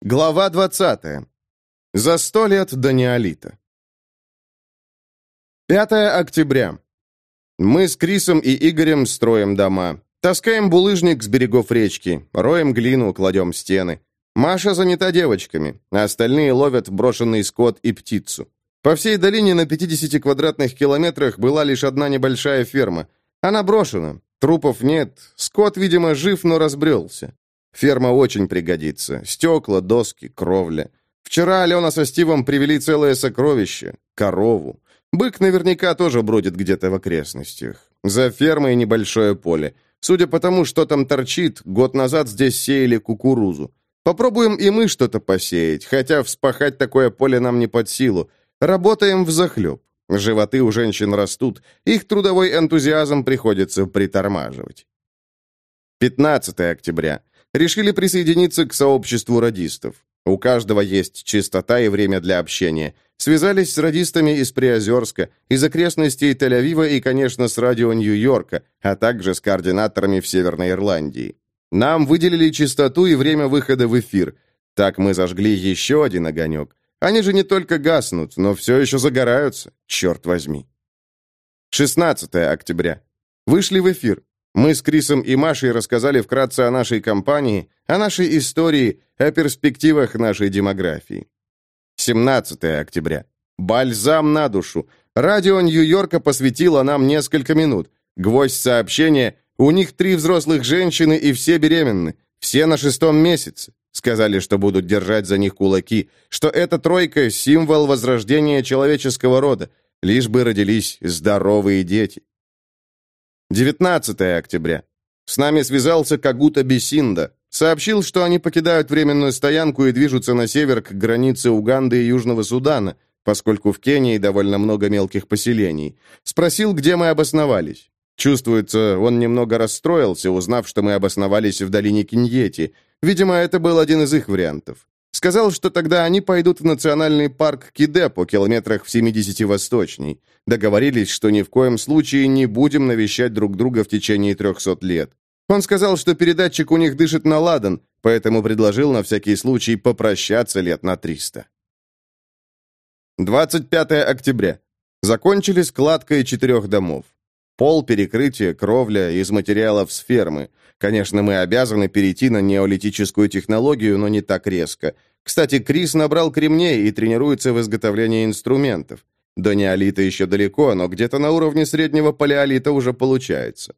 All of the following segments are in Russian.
Глава 20. За сто лет до неолита. 5 октября. Мы с Крисом и Игорем строим дома. Таскаем булыжник с берегов речки, роем глину, кладем стены. Маша занята девочками, а остальные ловят брошенный скот и птицу. По всей долине на 50 квадратных километрах была лишь одна небольшая ферма. Она брошена, трупов нет, скот, видимо, жив, но разбрелся. Ферма очень пригодится. Стекла, доски, кровля. Вчера Алена со Стивом привели целое сокровище — корову. Бык наверняка тоже бродит где-то в окрестностях. За фермой небольшое поле. Судя по тому, что там торчит, год назад здесь сеяли кукурузу. Попробуем и мы что-то посеять, хотя вспахать такое поле нам не под силу. Работаем взахлеб. Животы у женщин растут, их трудовой энтузиазм приходится притормаживать. 15 октября решили присоединиться к сообществу радистов. У каждого есть чистота и время для общения. Связались с радистами из Приозерска, из окрестностей Тель-Авива и, конечно, с радио Нью-Йорка, а также с координаторами в Северной Ирландии. Нам выделили чистоту и время выхода в эфир. Так мы зажгли еще один огонек. Они же не только гаснут, но все еще загораются, черт возьми. 16 октября. Вышли в эфир. Мы с Крисом и Машей рассказали вкратце о нашей компании, о нашей истории, о перспективах нашей демографии. 17 октября. Бальзам на душу. Радио Нью-Йорка посвятило нам несколько минут. Гвоздь сообщения «У них три взрослых женщины и все беременны. Все на шестом месяце». Сказали, что будут держать за них кулаки, что эта тройка – символ возрождения человеческого рода, лишь бы родились здоровые дети. 19 октября. С нами связался Кагута Бесинда. Сообщил, что они покидают временную стоянку и движутся на север к границе Уганды и Южного Судана, поскольку в Кении довольно много мелких поселений. Спросил, где мы обосновались. Чувствуется, он немного расстроился, узнав, что мы обосновались в долине Киньети. Видимо, это был один из их вариантов. Сказал, что тогда они пойдут в национальный парк Кидепо, километрах в 70 восточней. Договорились, что ни в коем случае не будем навещать друг друга в течение 300 лет. Он сказал, что передатчик у них дышит на ладан, поэтому предложил на всякий случай попрощаться лет на 300. 25 октября. Закончили складкой четырех домов. Пол, перекрытие, кровля из материалов с фермы. Конечно, мы обязаны перейти на неолитическую технологию, но не так резко. Кстати, Крис набрал кремней и тренируется в изготовлении инструментов. До неолита еще далеко, но где-то на уровне среднего палеолита уже получается.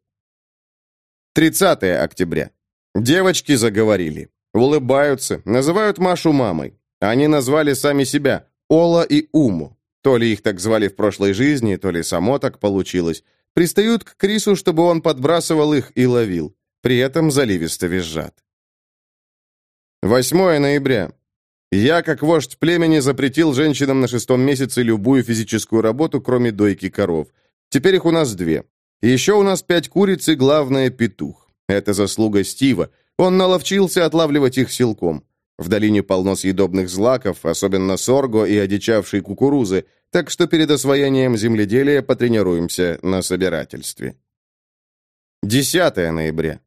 30 октября. Девочки заговорили. Улыбаются, называют Машу мамой. Они назвали сами себя Ола и Уму. То ли их так звали в прошлой жизни, то ли само так получилось. Пристают к Крису, чтобы он подбрасывал их и ловил. При этом заливисто визжат. 8 ноября. Я, как вождь племени, запретил женщинам на шестом месяце любую физическую работу, кроме дойки коров. Теперь их у нас две. Еще у нас пять куриц и, главное, петух. Это заслуга Стива. Он наловчился отлавливать их силком. В долине полно съедобных злаков, особенно сорго и одичавшей кукурузы, так что перед освоением земледелия потренируемся на собирательстве. 10 ноября.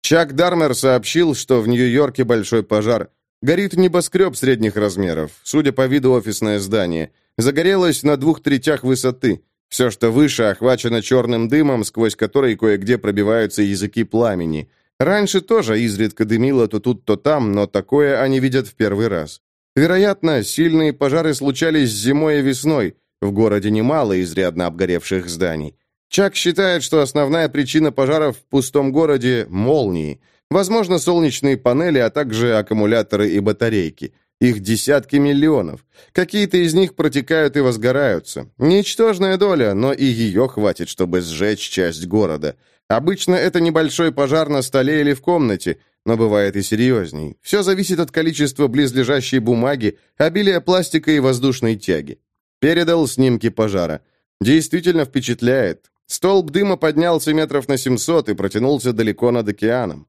Чак Дармер сообщил, что в Нью-Йорке большой пожар. Горит небоскреб средних размеров, судя по виду офисное здание. Загорелось на двух третях высоты. Все, что выше, охвачено черным дымом, сквозь который кое-где пробиваются языки пламени. Раньше тоже изредка дымило то тут, то там, но такое они видят в первый раз. Вероятно, сильные пожары случались зимой и весной. В городе немало изрядно обгоревших зданий. Чак считает, что основная причина пожаров в пустом городе – молнии. Возможно, солнечные панели, а также аккумуляторы и батарейки. Их десятки миллионов. Какие-то из них протекают и возгораются. Ничтожная доля, но и ее хватит, чтобы сжечь часть города. Обычно это небольшой пожар на столе или в комнате, но бывает и серьезней. Все зависит от количества близлежащей бумаги, обилия пластика и воздушной тяги. Передал снимки пожара. Действительно впечатляет. Столб дыма поднялся метров на 700 и протянулся далеко над океаном.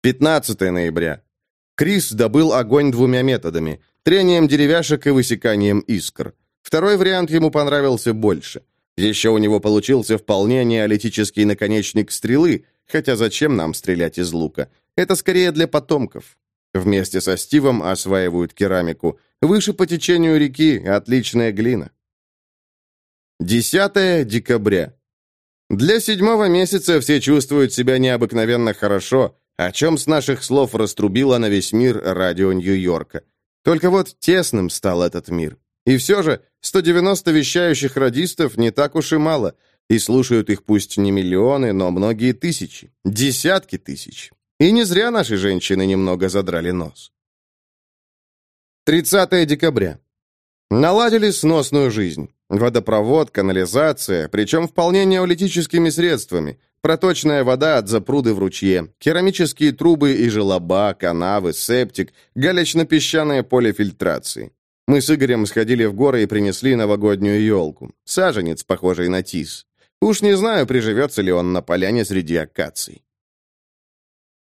15 ноября. Крис добыл огонь двумя методами – трением деревяшек и высеканием искр. Второй вариант ему понравился больше. Еще у него получился вполне неолитический наконечник стрелы, хотя зачем нам стрелять из лука? Это скорее для потомков. Вместе со Стивом осваивают керамику. Выше по течению реки отличная глина. 10 декабря. Для седьмого месяца все чувствуют себя необыкновенно хорошо, о чем с наших слов раструбило на весь мир радио Нью-Йорка. Только вот тесным стал этот мир. И все же 190 вещающих радистов не так уж и мало, и слушают их пусть не миллионы, но многие тысячи, десятки тысяч. И не зря наши женщины немного задрали нос. 30 декабря. Наладили сносную жизнь. Водопровод, канализация, причем вполне неолитическими средствами. Проточная вода от запруды в ручье, керамические трубы и желоба, канавы, септик, галечно-песчаное поле фильтрации. Мы с Игорем сходили в горы и принесли новогоднюю елку. Саженец, похожий на тис. Уж не знаю, приживется ли он на поляне среди акаций.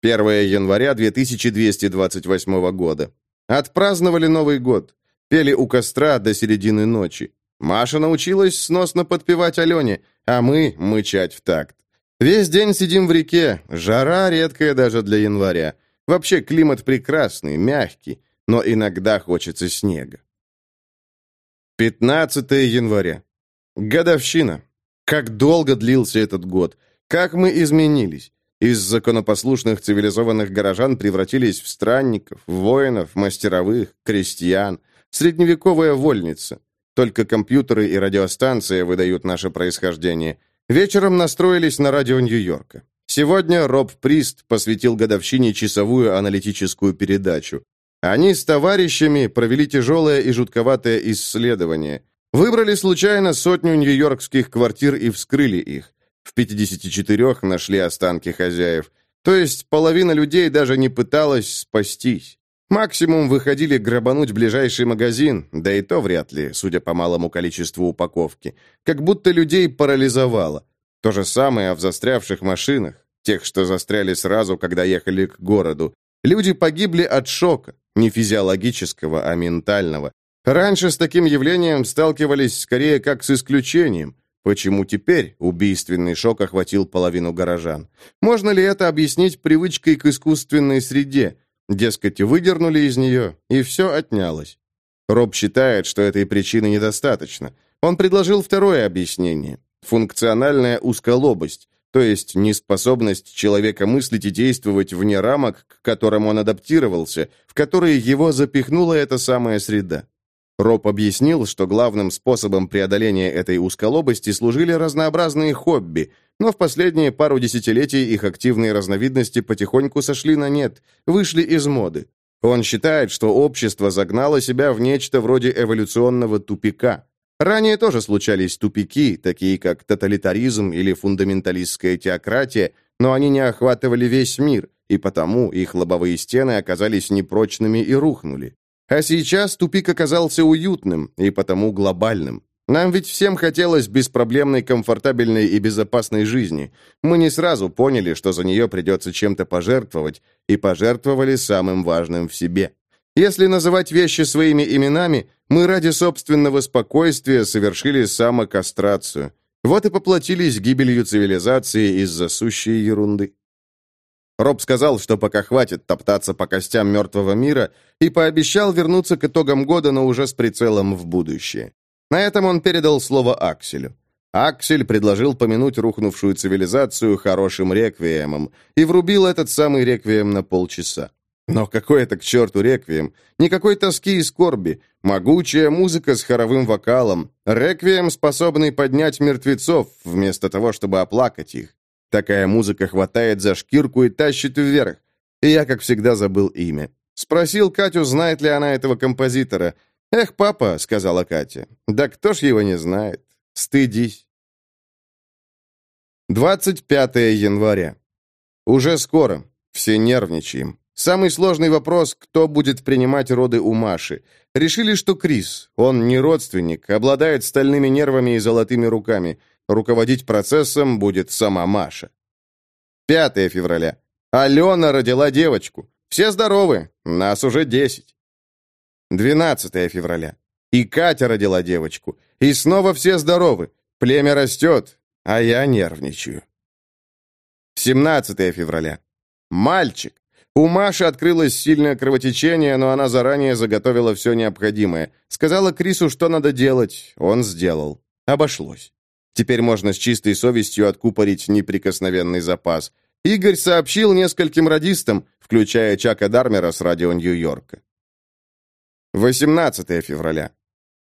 1 января 2228 года. Отпраздновали Новый год. Пели у костра до середины ночи. Маша научилась сносно подпевать Алене, а мы мычать в такт. Весь день сидим в реке, жара редкая даже для января. Вообще климат прекрасный, мягкий, но иногда хочется снега. 15 января. Годовщина. Как долго длился этот год. Как мы изменились. Из законопослушных цивилизованных горожан превратились в странников, воинов, мастеровых, крестьян. Средневековая вольница. Только компьютеры и радиостанции выдают наше происхождение. Вечером настроились на радио Нью-Йорка. Сегодня Роб Прист посвятил годовщине часовую аналитическую передачу. Они с товарищами провели тяжелое и жутковатое исследование. Выбрали случайно сотню нью-йоркских квартир и вскрыли их. В 54 нашли останки хозяев. То есть половина людей даже не пыталась спастись. Максимум выходили грабануть ближайший магазин, да и то вряд ли, судя по малому количеству упаковки. Как будто людей парализовало. То же самое в застрявших машинах, тех, что застряли сразу, когда ехали к городу. Люди погибли от шока, не физиологического, а ментального. Раньше с таким явлением сталкивались скорее как с исключением. Почему теперь убийственный шок охватил половину горожан? Можно ли это объяснить привычкой к искусственной среде? Дескать, выдернули из нее, и все отнялось. Роб считает, что этой причины недостаточно. Он предложил второе объяснение – функциональная узколобость, то есть неспособность человека мыслить и действовать вне рамок, к которым он адаптировался, в которые его запихнула эта самая среда. Роб объяснил, что главным способом преодоления этой узколобости служили разнообразные хобби, но в последние пару десятилетий их активные разновидности потихоньку сошли на нет, вышли из моды. Он считает, что общество загнало себя в нечто вроде эволюционного тупика. Ранее тоже случались тупики, такие как тоталитаризм или фундаменталистская теократия, но они не охватывали весь мир, и потому их лобовые стены оказались непрочными и рухнули. А сейчас тупик оказался уютным и потому глобальным. Нам ведь всем хотелось беспроблемной, комфортабельной и безопасной жизни. Мы не сразу поняли, что за нее придется чем-то пожертвовать, и пожертвовали самым важным в себе. Если называть вещи своими именами, мы ради собственного спокойствия совершили самокастрацию. Вот и поплатились гибелью цивилизации из-за сущей ерунды. Роб сказал, что пока хватит топтаться по костям мертвого мира, и пообещал вернуться к итогам года, но уже с прицелом в будущее. На этом он передал слово Акселю. Аксель предложил помянуть рухнувшую цивилизацию хорошим реквиемом и врубил этот самый реквием на полчаса. Но какой это к черту реквием? Никакой тоски и скорби. Могучая музыка с хоровым вокалом. Реквием, способный поднять мертвецов, вместо того, чтобы оплакать их. Такая музыка хватает за шкирку и тащит вверх. И я, как всегда, забыл имя. Спросил Катю, знает ли она этого композитора. «Эх, папа», — сказала Катя, — «да кто ж его не знает? Стыдись». 25 января. Уже скоро. Все нервничаем. Самый сложный вопрос, кто будет принимать роды у Маши. Решили, что Крис. Он не родственник, обладает стальными нервами и золотыми руками. Руководить процессом будет сама Маша. 5 февраля. Алена родила девочку. Все здоровы, нас уже 10. 12 февраля. И Катя родила девочку. И снова все здоровы. Племя растет, а я нервничаю. 17 февраля. Мальчик. У Маши открылось сильное кровотечение, но она заранее заготовила все необходимое. Сказала Крису, что надо делать. Он сделал. Обошлось. Теперь можно с чистой совестью откупорить неприкосновенный запас. Игорь сообщил нескольким радистам, включая Чака Дармера с радио Нью-Йорка. 18 февраля.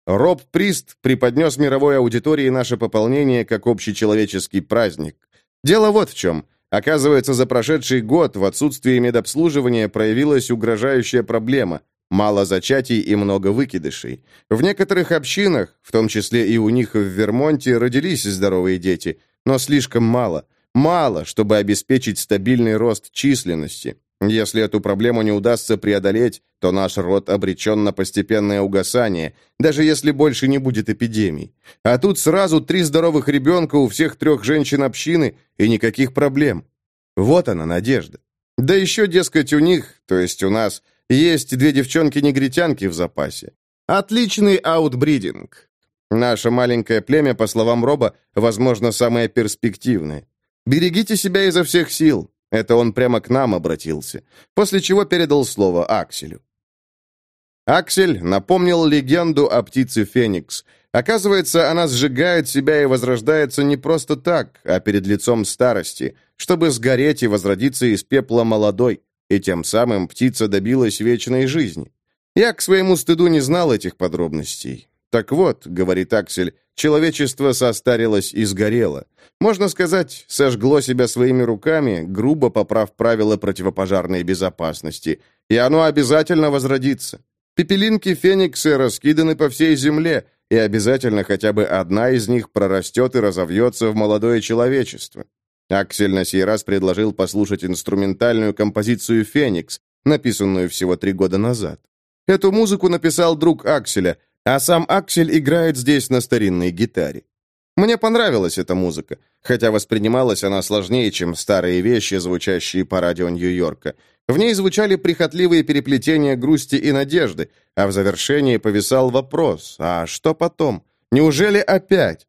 Роб Прист преподнес мировой аудитории наше пополнение как общечеловеческий праздник. Дело вот в чем. Оказывается, за прошедший год в отсутствии медобслуживания проявилась угрожающая проблема – мало зачатий и много выкидышей. В некоторых общинах, в том числе и у них в Вермонте, родились здоровые дети, но слишком мало. Мало, чтобы обеспечить стабильный рост численности. Если эту проблему не удастся преодолеть, то наш род обречен на постепенное угасание, даже если больше не будет эпидемий. А тут сразу три здоровых ребенка у всех трех женщин общины и никаких проблем. Вот она, надежда. Да еще, дескать, у них, то есть у нас, есть две девчонки-негритянки в запасе. Отличный аутбридинг. Наше маленькое племя, по словам Роба, возможно, самое перспективное. Берегите себя изо всех сил. Это он прямо к нам обратился, после чего передал слово Акселю. Аксель напомнил легенду о птице Феникс. Оказывается, она сжигает себя и возрождается не просто так, а перед лицом старости, чтобы сгореть и возродиться из пепла молодой, и тем самым птица добилась вечной жизни. Я к своему стыду не знал этих подробностей. «Так вот», — говорит Аксель, — «человечество состарилось и сгорело. Можно сказать, сожгло себя своими руками, грубо поправ правила противопожарной безопасности, и оно обязательно возродится. Пепелинки Феникса раскиданы по всей земле, и обязательно хотя бы одна из них прорастет и разовьется в молодое человечество». Аксель на сей раз предложил послушать инструментальную композицию «Феникс», написанную всего три года назад. Эту музыку написал друг Акселя, а сам Аксель играет здесь на старинной гитаре. Мне понравилась эта музыка, хотя воспринималась она сложнее, чем старые вещи, звучащие по радио Нью-Йорка. В ней звучали прихотливые переплетения грусти и надежды, а в завершении повисал вопрос «А что потом? Неужели опять?»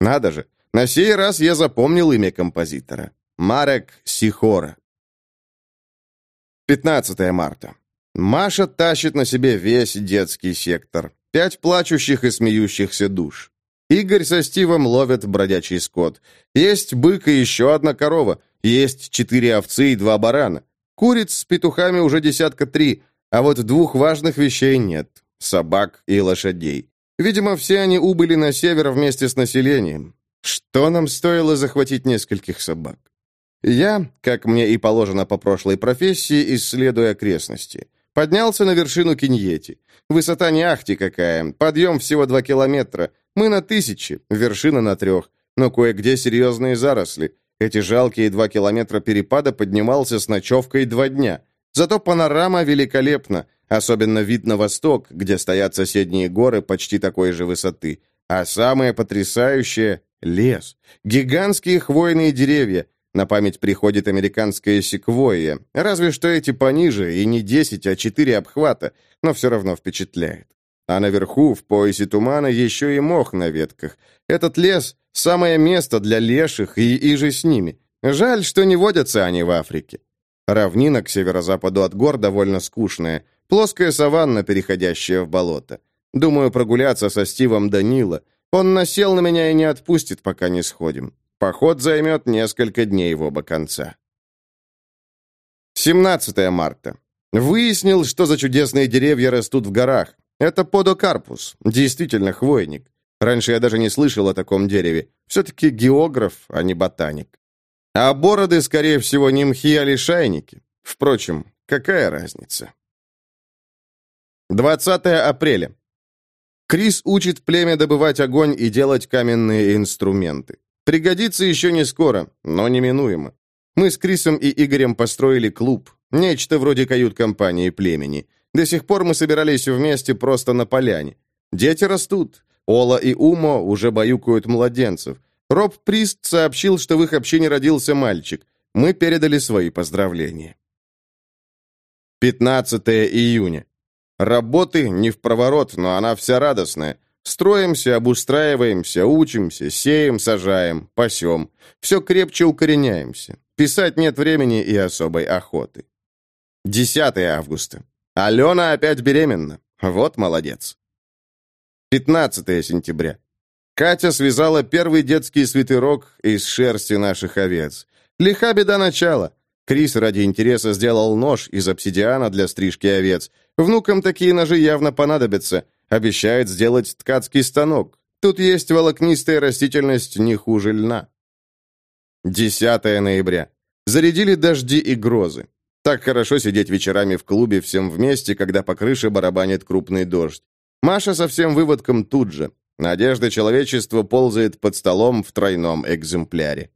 Надо же, на сей раз я запомнил имя композитора. Марек Сихора. 15 марта. Маша тащит на себе весь детский сектор. Пять плачущих и смеющихся душ. Игорь со Стивом ловят бродячий скот. Есть бык и еще одна корова. Есть четыре овцы и два барана. Куриц с петухами уже десятка три, а вот двух важных вещей нет – собак и лошадей. Видимо, все они убыли на север вместе с населением. Что нам стоило захватить нескольких собак? Я, как мне и положено по прошлой профессии, исследую окрестности. Поднялся на вершину Киньети. Высота не ахти какая, подъем всего два километра. Мы на тысячи, вершина на трех. Но кое-где серьезные заросли. Эти жалкие два километра перепада поднимался с ночевкой два дня. Зато панорама великолепна, особенно вид на восток, где стоят соседние горы почти такой же высоты. А самое потрясающее — лес. Гигантские хвойные деревья, на память приходит американская секвойя, разве что эти пониже, и не 10, а 4 обхвата, но все равно впечатляет. А наверху, в поясе тумана, еще и мох на ветках. Этот лес — самое место для леших и иже с ними. Жаль, что не водятся они в Африке. Равнина к северо-западу от гор довольно скучная. Плоская саванна, переходящая в болото. Думаю прогуляться со Стивом Данила. Он насел на меня и не отпустит, пока не сходим. Поход займет несколько дней в оба конца. 17 марта. Выяснил, что за чудесные деревья растут в горах. Это подокарпус, действительно хвойник. Раньше я даже не слышал о таком дереве. Все-таки географ, а не ботаник. А бороды, скорее всего, не мхи, а лишайники. Впрочем, какая разница? 20 апреля. Крис учит племя добывать огонь и делать каменные инструменты. Пригодится еще не скоро, но неминуемо. Мы с Крисом и Игорем построили клуб, нечто вроде кают-компании племени. До сих пор мы собирались вместе просто на поляне. Дети растут. Ола и Умо уже баюкают младенцев. Роб Прист сообщил, что в их общине родился мальчик. Мы передали свои поздравления. 15 июня. Работы не в проворот, но она вся радостная. Строимся, обустраиваемся, учимся, сеем, сажаем, пасем. Все крепче укореняемся. Писать нет времени и особой охоты. 10 августа. Алена опять беременна. Вот молодец. 15 сентября. Катя связала первый детский свитерок из шерсти наших овец. Лиха беда начала. Крис ради интереса сделал нож из обсидиана для стрижки овец. Внукам такие ножи явно понадобятся. Обещает сделать ткацкий станок. Тут есть волокнистая растительность не хуже льна. 10 ноября. Зарядили дожди и грозы. Так хорошо сидеть вечерами в клубе всем вместе, когда по крыше барабанит крупный дождь. Маша со всем выводком тут же. Надежда человечества ползает под столом в тройном экземпляре.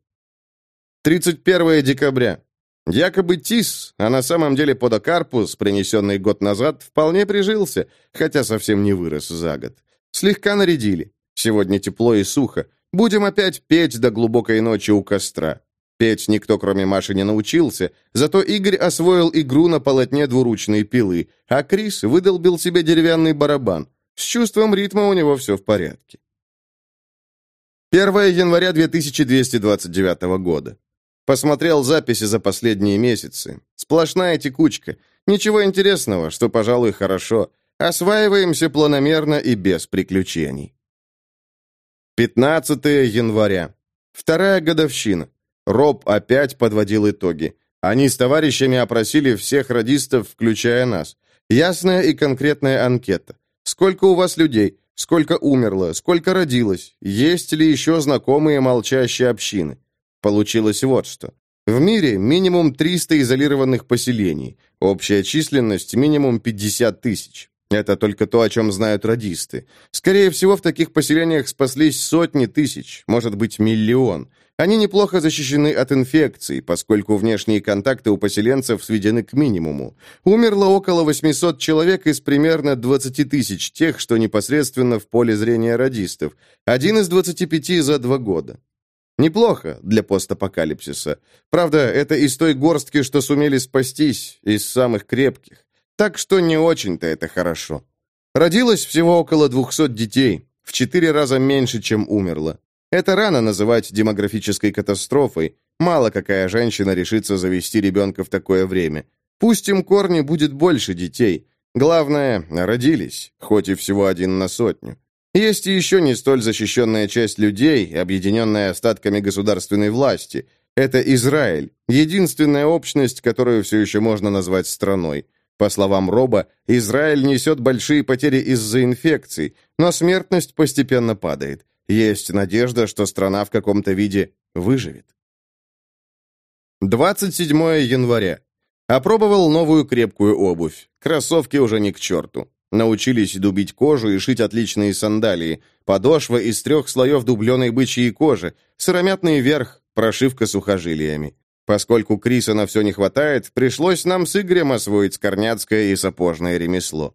31 декабря. Якобы тис, а на самом деле подокарпус, принесенный год назад, вполне прижился, хотя совсем не вырос за год. Слегка нарядили. Сегодня тепло и сухо. Будем опять петь до глубокой ночи у костра. Петь никто, кроме Маши, не научился, зато Игорь освоил игру на полотне двуручной пилы, а Крис выдолбил себе деревянный барабан. С чувством ритма у него все в порядке. 1 января 2229 года. Посмотрел записи за последние месяцы. Сплошная текучка. Ничего интересного, что, пожалуй, хорошо. Осваиваемся планомерно и без приключений. 15 января. Вторая годовщина. Роб опять подводил итоги. Они с товарищами опросили всех радистов, включая нас. Ясная и конкретная анкета. Сколько у вас людей? Сколько умерло? Сколько родилось? Есть ли еще знакомые молчащие общины? Получилось вот что. В мире минимум 300 изолированных поселений. Общая численность минимум 50 тысяч. Это только то, о чем знают радисты. Скорее всего, в таких поселениях спаслись сотни тысяч, может быть, миллион. Они неплохо защищены от инфекций, поскольку внешние контакты у поселенцев сведены к минимуму. Умерло около 800 человек из примерно 20 тысяч тех, что непосредственно в поле зрения радистов. Один из 25 за два года. Неплохо для постапокалипсиса. Правда, это из той горстки, что сумели спастись, из самых крепких. Так что не очень-то это хорошо. Родилось всего около 200 детей, в четыре раза меньше, чем умерло. Это рано называть демографической катастрофой. Мало какая женщина решится завести ребенка в такое время. Пусть им корни будет больше детей. Главное, родились, хоть и всего один на сотню. Есть и еще не столь защищенная часть людей, объединенная остатками государственной власти. Это Израиль, единственная общность, которую все еще можно назвать страной. По словам Роба, Израиль несет большие потери из-за инфекций, но смертность постепенно падает. Есть надежда, что страна в каком-то виде выживет. 27 января. Опробовал новую крепкую обувь. Кроссовки уже не к черту. Научились дубить кожу и шить отличные сандалии. Подошва из трех слоев дубленой бычьей кожи, сыромятный верх, прошивка сухожилиями. Поскольку Криса на все не хватает, пришлось нам с Игорем освоить скорняцкое и сапожное ремесло.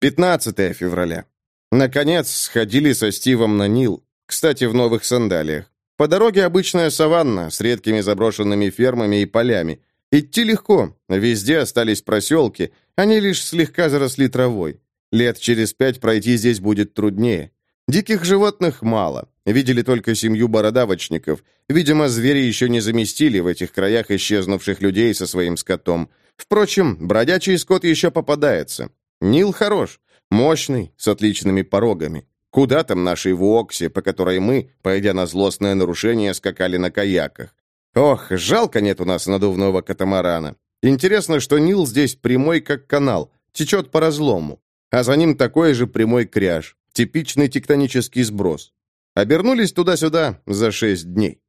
15 февраля. Наконец, сходили со Стивом на Нил. Кстати, в новых сандалиях. По дороге обычная саванна с редкими заброшенными фермами и полями. Идти легко, везде остались проселки, они лишь слегка заросли травой. Лет через пять пройти здесь будет труднее. Диких животных мало, видели только семью бородавочников. Видимо, звери еще не заместили в этих краях исчезнувших людей со своим скотом. Впрочем, бродячий скот еще попадается. Нил хорош, Мощный, с отличными порогами. Куда там нашей Вуоксе, по которой мы, пойдя на злостное нарушение, скакали на каяках? Ох, жалко нет у нас надувного катамарана. Интересно, что Нил здесь прямой, как канал, течет по разлому, а за ним такой же прямой кряж, типичный тектонический сброс. Обернулись туда-сюда за шесть дней.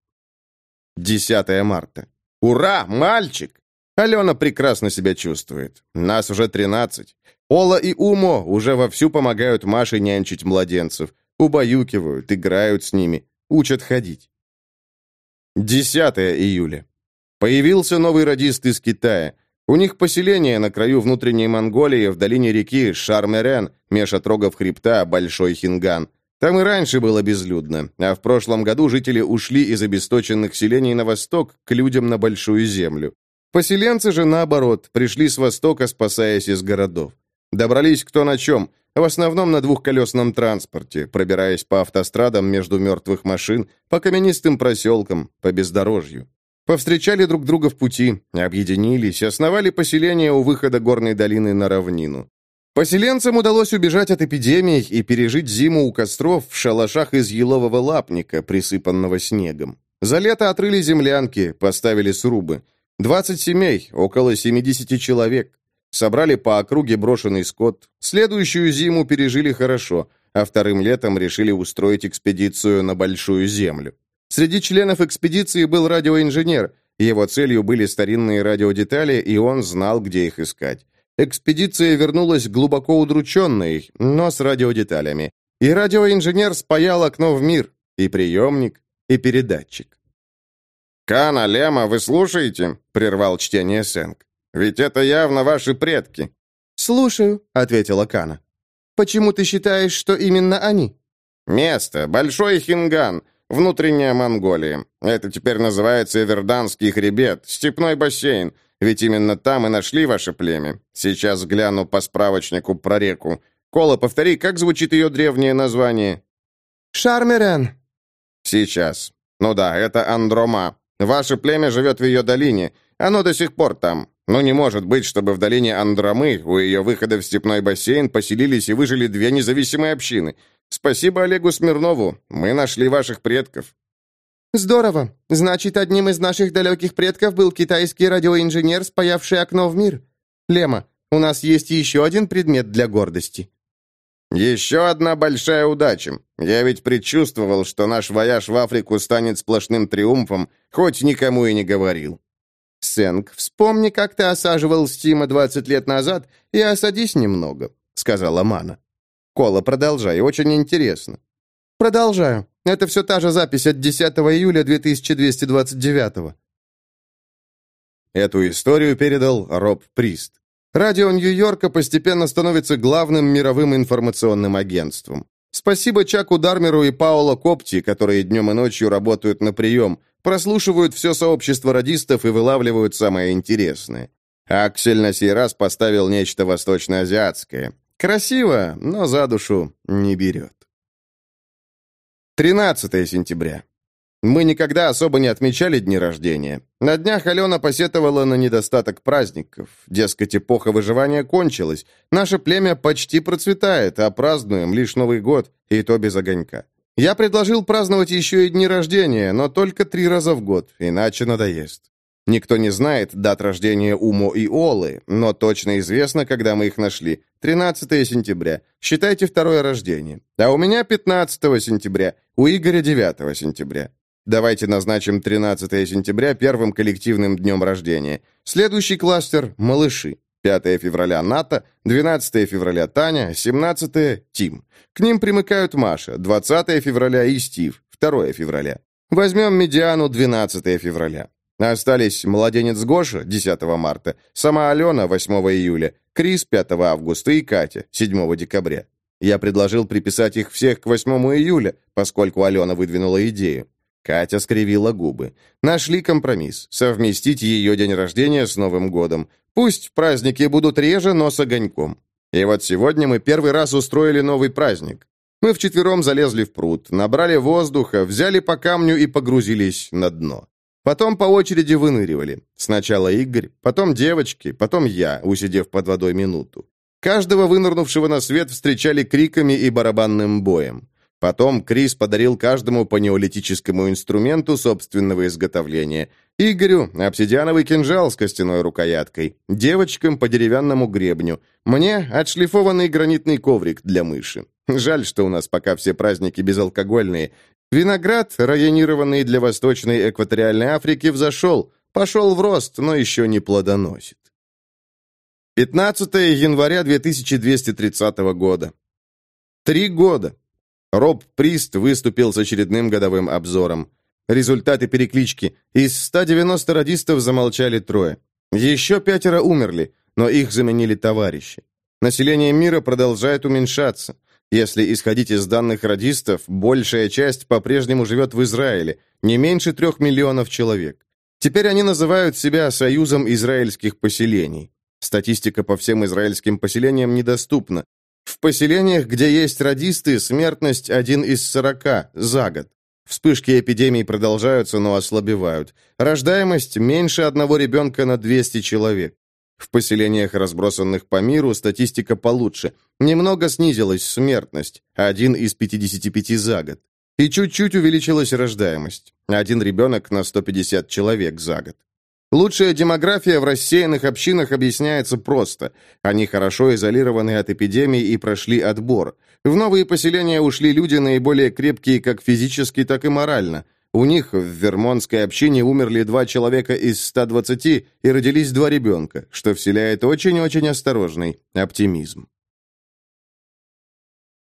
10 марта. Ура, мальчик! Алена прекрасно себя чувствует. Нас уже тринадцать. Ола и Умо уже вовсю помогают Маше нянчить младенцев. Убаюкивают, играют с ними, учат ходить. 10 июля. Появился новый радист из Китая. У них поселение на краю внутренней Монголии в долине реки Шармерен, меж отрогов хребта Большой Хинган. Там и раньше было безлюдно, а в прошлом году жители ушли из обесточенных селений на восток к людям на Большую Землю. Поселенцы же, наоборот, пришли с востока, спасаясь из городов. Добрались кто на чем, в основном на двухколесном транспорте, пробираясь по автострадам между мертвых машин, по каменистым проселкам, по бездорожью. Повстречали друг друга в пути, объединились, основали поселение у выхода горной долины на равнину. Поселенцам удалось убежать от эпидемий и пережить зиму у костров в шалашах из елового лапника, присыпанного снегом. За лето отрыли землянки, поставили срубы. 20 семей, около 70 человек. Собрали по округе брошенный скот. Следующую зиму пережили хорошо, а вторым летом решили устроить экспедицию на Большую Землю. Среди членов экспедиции был радиоинженер. Его целью были старинные радиодетали, и он знал, где их искать. Экспедиция вернулась глубоко удрученной, но с радиодеталями. И радиоинженер спаял окно в мир, и приемник, и передатчик. «Кана, Лема, вы слушаете?» — прервал чтение Сэнк. «Ведь это явно ваши предки». «Слушаю», — ответила Кана. «Почему ты считаешь, что именно они?» «Место. Большой Хинган. Внутренняя Монголия. Это теперь называется Эверданский хребет, степной бассейн. Ведь именно там и нашли ваше племя. Сейчас гляну по справочнику про реку. Кола, повтори, как звучит ее древнее название?» «Шармерен». «Сейчас. Ну да, это Андрома. Ваше племя живет в ее долине. Оно до сих пор там. Но не может быть, чтобы в долине Андромы, у ее выхода в степной бассейн, поселились и выжили две независимые общины. Спасибо Олегу Смирнову. Мы нашли ваших предков. Здорово. Значит, одним из наших далеких предков был китайский радиоинженер, спаявший окно в мир. Лема, у нас есть еще один предмет для гордости. Еще одна большая удача. Я ведь предчувствовал, что наш вояж в Африку станет сплошным триумфом, хоть никому и не говорил. Сэнк, вспомни, как ты осаживал Стима 20 лет назад, и осадись немного», — сказала Мана. «Кола, продолжай, очень интересно». «Продолжаю. Это все та же запись от 10 июля 2229 Эту историю передал Роб Прист. Радио Нью-Йорка постепенно становится главным мировым информационным агентством. Спасибо Чаку Дармеру и Пауло Копти, которые днем и ночью работают на прием, прослушивают все сообщество радистов и вылавливают самое интересное. Аксель на сей раз поставил нечто восточноазиатское. Красиво, но за душу не берет. 13 сентября. Мы никогда особо не отмечали дни рождения. На днях Алена посетовала на недостаток праздников. Дескать, эпоха выживания кончилась. Наше племя почти процветает, а празднуем лишь Новый год, и то без огонька. Я предложил праздновать еще и дни рождения, но только три раза в год, иначе надоест. Никто не знает дат рождения Умо и Олы, но точно известно, когда мы их нашли. 13 сентября. Считайте второе рождение. А у меня 15 сентября, у Игоря 9 сентября. Давайте назначим 13 сентября первым коллективным днем рождения. Следующий кластер – малыши. 5 февраля НАТО, 12 февраля Таня, 17 Тим. К ним примыкают Маша, 20 февраля и Стив, 2 февраля. Возьмем медиану 12 февраля. Остались младенец Гоша 10 марта, сама Алена 8 июля, Крис 5 августа и Катя 7 декабря. Я предложил приписать их всех к 8 июля, поскольку Алена выдвинула идею. Катя скривила губы. Нашли компромисс. Совместить ее день рождения с Новым годом. Пусть праздники будут реже, но с огоньком. И вот сегодня мы первый раз устроили новый праздник. Мы вчетвером залезли в пруд, набрали воздуха, взяли по камню и погрузились на дно. Потом по очереди выныривали. Сначала Игорь, потом девочки, потом я, усидев под водой минуту. Каждого вынырнувшего на свет встречали криками и барабанным боем. Потом Крис подарил каждому по неолитическому инструменту собственного изготовления. Игорю – обсидиановый кинжал с костяной рукояткой, девочкам – по деревянному гребню, мне – отшлифованный гранитный коврик для мыши. Жаль, что у нас пока все праздники безалкогольные, Виноград, районированный для Восточной экваториальной Африки, взошел, пошел в рост, но еще не плодоносит. 15 января 2230 года. Три года. Роб Прист выступил с очередным годовым обзором. Результаты переклички. Из 190 радистов замолчали трое. Еще пятеро умерли, но их заменили товарищи. Население мира продолжает уменьшаться. Если исходить из данных радистов, большая часть по-прежнему живет в Израиле, не меньше трех миллионов человек. Теперь они называют себя Союзом израильских поселений. Статистика по всем израильским поселениям недоступна. В поселениях, где есть радисты, смертность один из сорока за год. Вспышки эпидемий продолжаются, но ослабевают. Рождаемость меньше одного ребенка на 200 человек. В поселениях, разбросанных по миру, статистика получше. Немного снизилась смертность, один из 55 за год. И чуть-чуть увеличилась рождаемость. Один ребенок на 150 человек за год. Лучшая демография в рассеянных общинах объясняется просто. Они хорошо изолированы от эпидемий и прошли отбор. В новые поселения ушли люди наиболее крепкие как физически, так и морально. У них в вермонтской общине умерли два человека из 120 и родились два ребенка, что вселяет очень-очень осторожный оптимизм.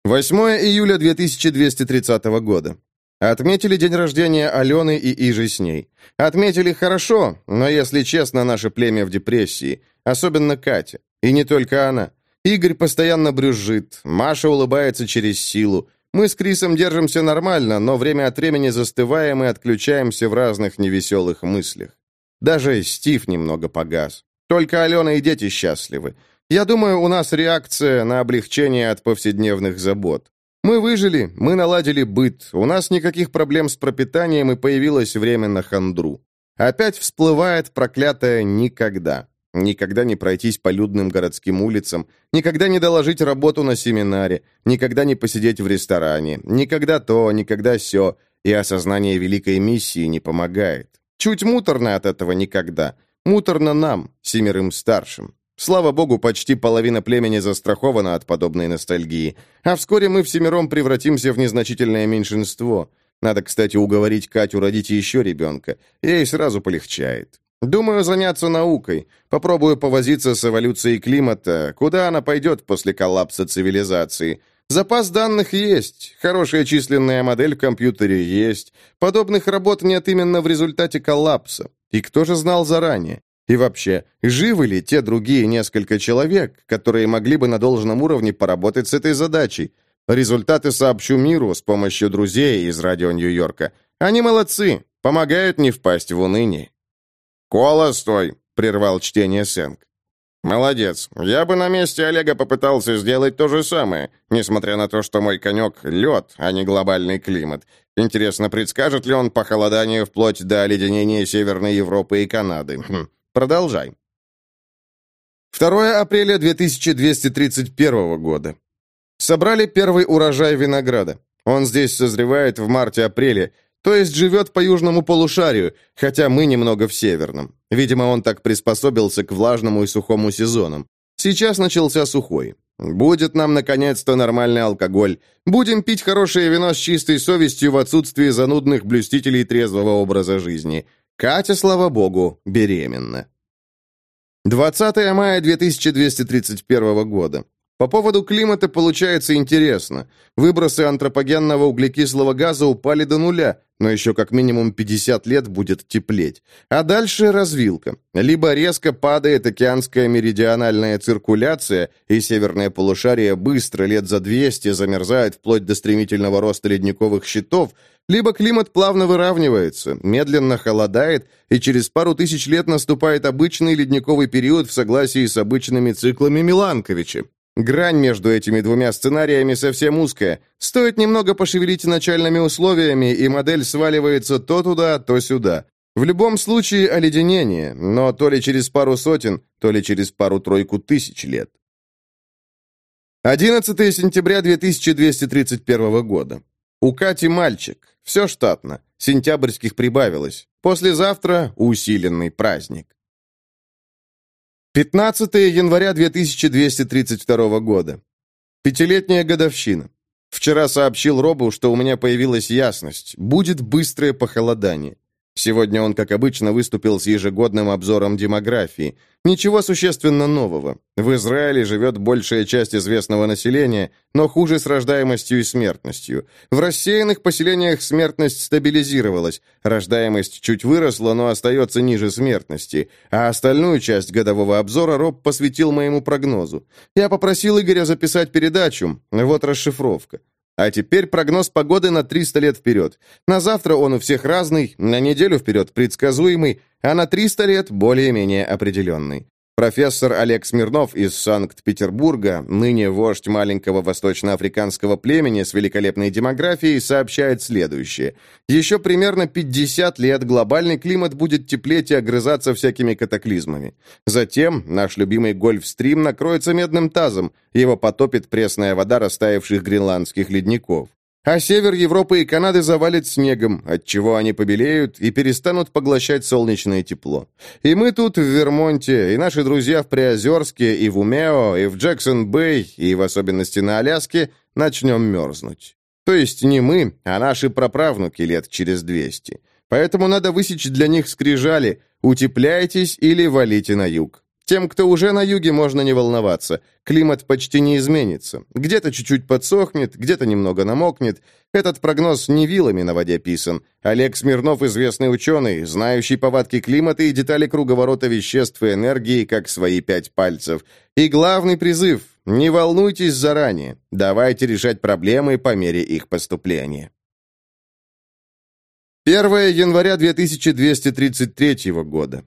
8 июля 2230 года. Отметили день рождения Алены и Ижи с ней. Отметили хорошо, но, если честно, наше племя в депрессии. Особенно Катя. И не только она. Игорь постоянно брюзжит, Маша улыбается через силу. Мы с Крисом держимся нормально, но время от времени застываем и отключаемся в разных невеселых мыслях. Даже Стив немного погас. Только Алена и дети счастливы. Я думаю, у нас реакция на облегчение от повседневных забот. Мы выжили, мы наладили быт, у нас никаких проблем с пропитанием и появилось время на хандру. Опять всплывает проклятое «никогда». Никогда не пройтись по людным городским улицам, никогда не доложить работу на семинаре, никогда не посидеть в ресторане, никогда то, никогда сё, и осознание великой миссии не помогает. Чуть муторно от этого никогда. Муторно нам, семерым старшим. Слава богу, почти половина племени застрахована от подобной ностальгии, а вскоре мы всемиром превратимся в незначительное меньшинство. Надо, кстати, уговорить Катю родить еще ребенка. Ей сразу полегчает. Думаю заняться наукой. Попробую повозиться с эволюцией климата. Куда она пойдет после коллапса цивилизации? Запас данных есть. Хорошая численная модель в компьютере есть. Подобных работ нет именно в результате коллапса. И кто же знал заранее? И вообще, живы ли те другие несколько человек, которые могли бы на должном уровне поработать с этой задачей? Результаты сообщу миру с помощью друзей из радио Нью-Йорка. Они молодцы, помогают не впасть в уныние. «Кола, стой!» — прервал чтение Сэнк. «Молодец. Я бы на месте Олега попытался сделать то же самое, несмотря на то, что мой конек — лед, а не глобальный климат. Интересно, предскажет ли он похолодание вплоть до оледенения Северной Европы и Канады? Хм. Продолжай». 2 апреля 2231 года. Собрали первый урожай винограда. Он здесь созревает в марте-апреле, то есть живет по южному полушарию, хотя мы немного в северном. Видимо, он так приспособился к влажному и сухому сезонам. Сейчас начался сухой. Будет нам, наконец-то, нормальный алкоголь. Будем пить хорошее вино с чистой совестью в отсутствии занудных блюстителей трезвого образа жизни. Катя, слава богу, беременна. 20 мая 2231 года. По поводу климата получается интересно. Выбросы антропогенного углекислого газа упали до нуля, но еще как минимум 50 лет будет теплеть. А дальше развилка. Либо резко падает океанская меридиональная циркуляция, и северное полушарие быстро лет за 200 замерзает вплоть до стремительного роста ледниковых щитов, либо климат плавно выравнивается, медленно холодает, и через пару тысяч лет наступает обычный ледниковый период в согласии с обычными циклами Миланковича. Грань между этими двумя сценариями совсем узкая. Стоит немного пошевелить начальными условиями, и модель сваливается то туда, то сюда. В любом случае оледенение, но то ли через пару сотен, то ли через пару-тройку тысяч лет. 11 сентября 2231 года. У Кати мальчик. Все штатно. Сентябрьских прибавилось. Послезавтра усиленный праздник. 15 января 2232 года. Пятилетняя годовщина. Вчера сообщил Робу, что у меня появилась ясность. Будет быстрое похолодание. Сегодня он, как обычно, выступил с ежегодным обзором демографии. Ничего существенно нового. В Израиле живет большая часть известного населения, но хуже с рождаемостью и смертностью. В рассеянных поселениях смертность стабилизировалась, рождаемость чуть выросла, но остается ниже смертности, а остальную часть годового обзора Роб посвятил моему прогнозу. Я попросил Игоря записать передачу, вот расшифровка. А теперь прогноз погоды на 300 лет вперед. На завтра он у всех разный, на неделю вперед предсказуемый, а на 300 лет более-менее определенный. Профессор Олег Смирнов из Санкт-Петербурга, ныне вождь маленького восточноафриканского племени с великолепной демографией, сообщает следующее. Еще примерно 50 лет глобальный климат будет теплеть и огрызаться всякими катаклизмами. Затем наш любимый гольфстрим накроется медным тазом, его потопит пресная вода растаявших гренландских ледников. А север Европы и Канады завалит снегом, отчего они побелеют и перестанут поглощать солнечное тепло. И мы тут, в Вермонте, и наши друзья в Приозерске, и в Умео, и в Джексон-Бэй, и в особенности на Аляске, начнем мерзнуть. То есть не мы, а наши праправнуки лет через 200. Поэтому надо высечь для них скрижали «Утепляйтесь или валите на юг». Тем, кто уже на юге, можно не волноваться. Климат почти не изменится. Где-то чуть-чуть подсохнет, где-то немного намокнет. Этот прогноз не вилами на воде писан. Олег Смирнов – известный ученый, знающий повадки климата и детали круговорота веществ и энергии, как свои пять пальцев. И главный призыв – не волнуйтесь заранее. Давайте решать проблемы по мере их поступления. 1 января 2233 года.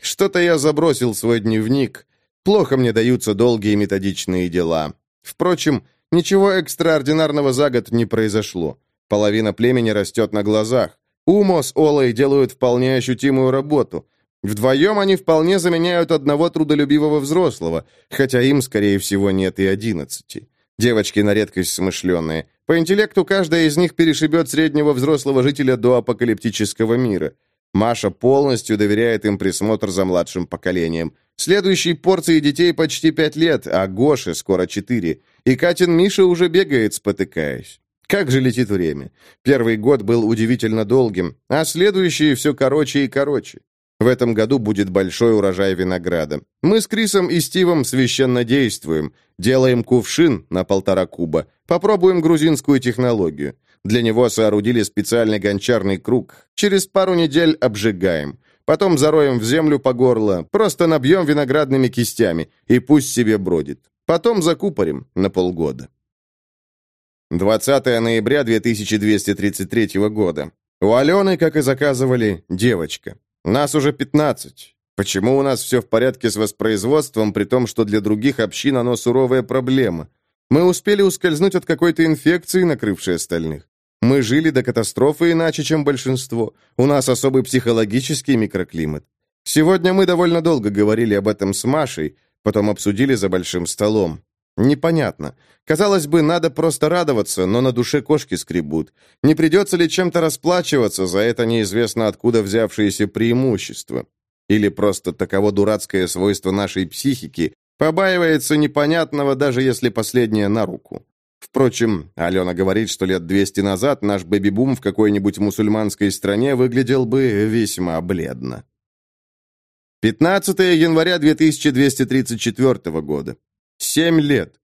Что-то я забросил свой дневник. Плохо мне даются долгие методичные дела. Впрочем, ничего экстраординарного за год не произошло. Половина племени растет на глазах. Умо с Олой делают вполне ощутимую работу. Вдвоем они вполне заменяют одного трудолюбивого взрослого, хотя им, скорее всего, нет и одиннадцати. Девочки на редкость смышленые. По интеллекту каждая из них перешибет среднего взрослого жителя до апокалиптического мира. Маша полностью доверяет им присмотр за младшим поколением. Следующей порции детей почти пять лет, а Гоше скоро четыре. И Катин Миша уже бегает, спотыкаясь. Как же летит время. Первый год был удивительно долгим, а следующие все короче и короче. В этом году будет большой урожай винограда. Мы с Крисом и Стивом священно действуем. Делаем кувшин на полтора куба. Попробуем грузинскую технологию. Для него соорудили специальный гончарный круг. Через пару недель обжигаем. Потом зароем в землю по горло, просто набьем виноградными кистями, и пусть себе бродит. Потом закупорим на полгода. 20 ноября 2233 года. У Алены, как и заказывали, девочка. Нас уже 15. Почему у нас все в порядке с воспроизводством, при том, что для других общин оно суровая проблема? Мы успели ускользнуть от какой-то инфекции, накрывшей остальных. Мы жили до катастрофы иначе, чем большинство. У нас особый психологический микроклимат. Сегодня мы довольно долго говорили об этом с Машей, потом обсудили за большим столом. Непонятно. Казалось бы, надо просто радоваться, но на душе кошки скребут. Не придется ли чем-то расплачиваться за это неизвестно откуда взявшееся преимущество? Или просто таково дурацкое свойство нашей психики, побаивается непонятного, даже если последнее на руку. Впрочем, Алена говорит, что лет 200 назад наш бэби-бум в какой-нибудь мусульманской стране выглядел бы весьма бледно. 15 января 2234 года. Семь лет.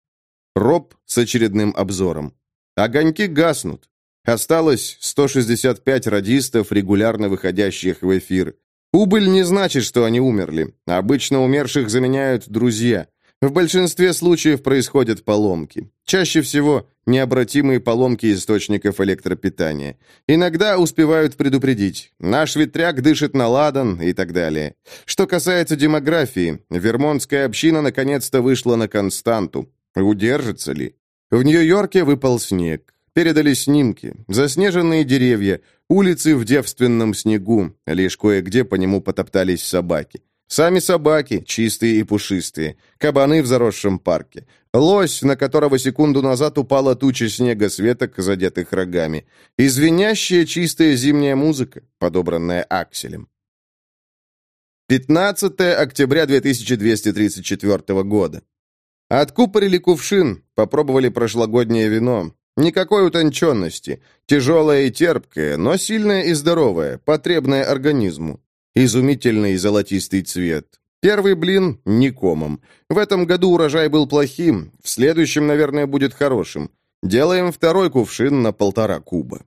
Роб с очередным обзором. Огоньки гаснут. Осталось 165 радистов, регулярно выходящих в эфир. Убыль не значит, что они умерли. Обычно умерших заменяют друзья. В большинстве случаев происходят поломки. Чаще всего необратимые поломки источников электропитания. Иногда успевают предупредить. Наш ветряк дышит на ладан и так далее. Что касается демографии, вермонтская община наконец-то вышла на константу. Удержится ли? В Нью-Йорке выпал снег. Передали снимки. Заснеженные деревья, улицы в девственном снегу. Лишь кое-где по нему потоптались собаки. Сами собаки, чистые и пушистые, кабаны в заросшем парке, лось, на которого секунду назад упала туча снега с веток, задетых рогами, и звенящая чистая зимняя музыка, подобранная акселем. 15 октября 2234 года. Откупорили кувшин, попробовали прошлогоднее вино. Никакой утонченности. Тяжелое и терпкое, но сильное и здоровое, потребное организму. Изумительный золотистый цвет. Первый блин – не комом. В этом году урожай был плохим, в следующем, наверное, будет хорошим. Делаем второй кувшин на полтора куба.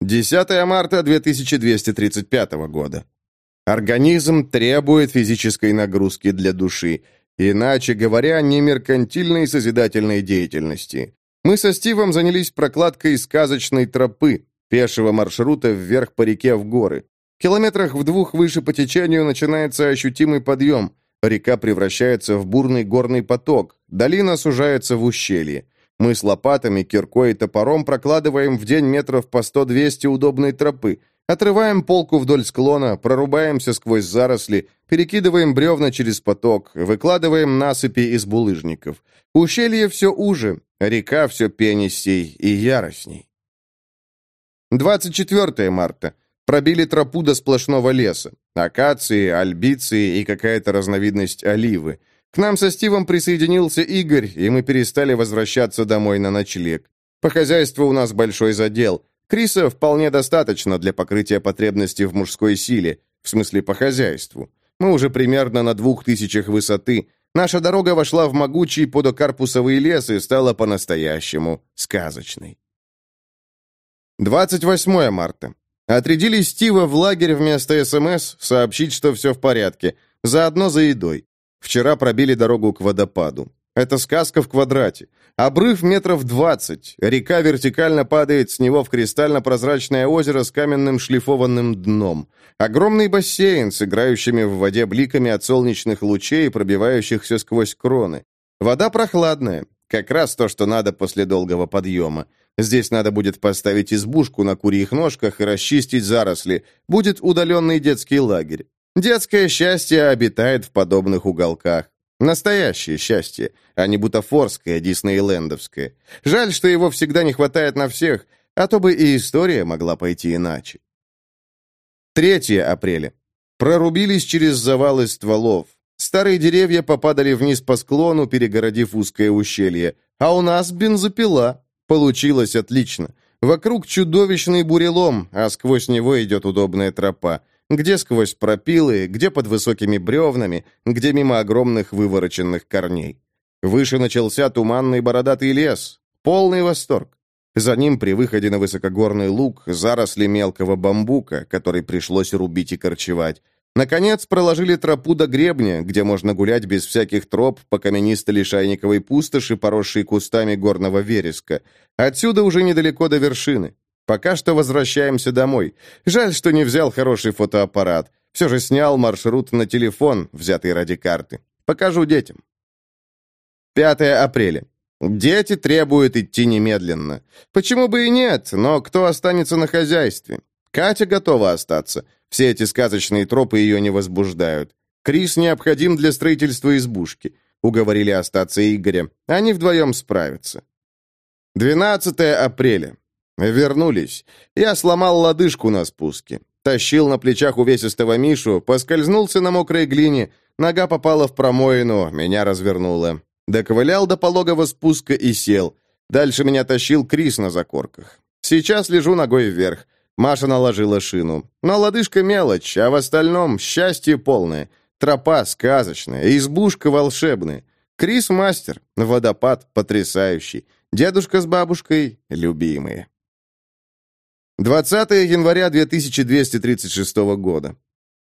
10 марта 2235 года. Организм требует физической нагрузки для души, иначе говоря, не меркантильной созидательной деятельности. Мы со Стивом занялись прокладкой сказочной тропы, пешего маршрута вверх по реке в горы. Километрах в двух выше по течению начинается ощутимый подъем. Река превращается в бурный горный поток, долина сужается в ущелье. Мы с лопатами, киркой и топором прокладываем в день метров по 100-200 удобной тропы, отрываем полку вдоль склона, прорубаемся сквозь заросли, перекидываем бревна через поток, выкладываем насыпи из булыжников. Ущелье все уже, река все пенистей и яростней. 24 марта. Пробили тропу до сплошного леса. Акации, альбиции и какая-то разновидность оливы. К нам со Стивом присоединился Игорь, и мы перестали возвращаться домой на ночлег. По хозяйству у нас большой задел. Криса вполне достаточно для покрытия потребностей в мужской силе, в смысле по хозяйству. Мы уже примерно на двух тысячах высоты. Наша дорога вошла в могучий подокарпусовый лес и стала по-настоящему сказочной. 28 марта. Отрядили Стива в лагерь вместо СМС, сообщить, что все в порядке, заодно за едой. Вчера пробили дорогу к водопаду. Это сказка в квадрате. Обрыв метров двадцать. Река вертикально падает с него в кристально-прозрачное озеро с каменным шлифованным дном. Огромный бассейн с играющими в воде бликами от солнечных лучей, пробивающихся сквозь кроны. Вода прохладная. Как раз то, что надо после долгого подъема. Здесь надо будет поставить избушку на курьих ножках и расчистить заросли. Будет удаленный детский лагерь. Детское счастье обитает в подобных уголках. Настоящее счастье, а не бутафорское, диснейлендовское. Жаль, что его всегда не хватает на всех, а то бы и история могла пойти иначе. 3 апреля. Прорубились через завалы стволов. Старые деревья попадали вниз по склону, перегородив узкое ущелье. А у нас бензопила. Получилось отлично. Вокруг чудовищный бурелом, а сквозь него идет удобная тропа. Где сквозь пропилы, где под высокими бревнами, где мимо огромных вывороченных корней. Выше начался туманный бородатый лес. Полный восторг. За ним при выходе на высокогорный луг заросли мелкого бамбука, который пришлось рубить и корчевать. Наконец проложили тропу до гребня, где можно гулять без всяких троп по каменисто-лишайниковой пустоши, поросшей кустами горного вереска. Отсюда уже недалеко до вершины. Пока что возвращаемся домой. Жаль, что не взял хороший фотоаппарат. Все же снял маршрут на телефон, взятый ради карты. Покажу детям. 5 апреля. Дети требуют идти немедленно. Почему бы и нет, но кто останется на хозяйстве? Катя готова остаться. Все эти сказочные тропы ее не возбуждают. Крис необходим для строительства избушки. Уговорили остаться Игоря. Они вдвоем справятся. 12 апреля. Вернулись. Я сломал лодыжку на спуске. Тащил на плечах увесистого Мишу, поскользнулся на мокрой глине, нога попала в промоину, меня развернуло. Доковылял до пологого спуска и сел. Дальше меня тащил Крис на закорках. Сейчас лежу ногой вверх. Маша наложила шину. Но лодыжка мелочь, а в остальном счастье полное. Тропа сказочная, избушка волшебная. Крис мастер, водопад потрясающий. Дедушка с бабушкой любимые. 20 января 2236 года.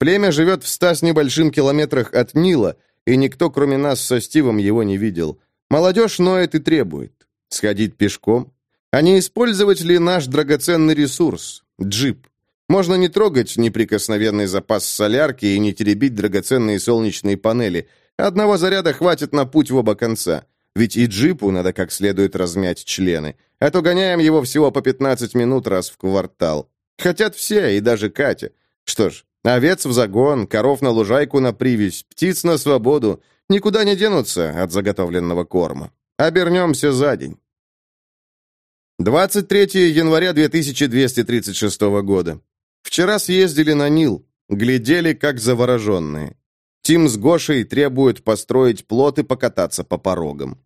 Племя живет в ста с небольшим километрах от Нила, и никто, кроме нас со Стивом, его не видел. Молодежь ноет и требует. Сходить пешком? А не использовать ли наш драгоценный ресурс? Джип. Можно не трогать неприкосновенный запас солярки и не теребить драгоценные солнечные панели. Одного заряда хватит на путь в оба конца. Ведь и джипу надо как следует размять члены. А то гоняем его всего по 15 минут раз в квартал. Хотят все, и даже Катя. Что ж, овец в загон, коров на лужайку на привязь, птиц на свободу. Никуда не денутся от заготовленного корма. Обернемся за день. 23 января 2236 года. Вчера съездили на Нил, глядели как завороженные. Тим с Гошей требуют построить плот и покататься по порогам.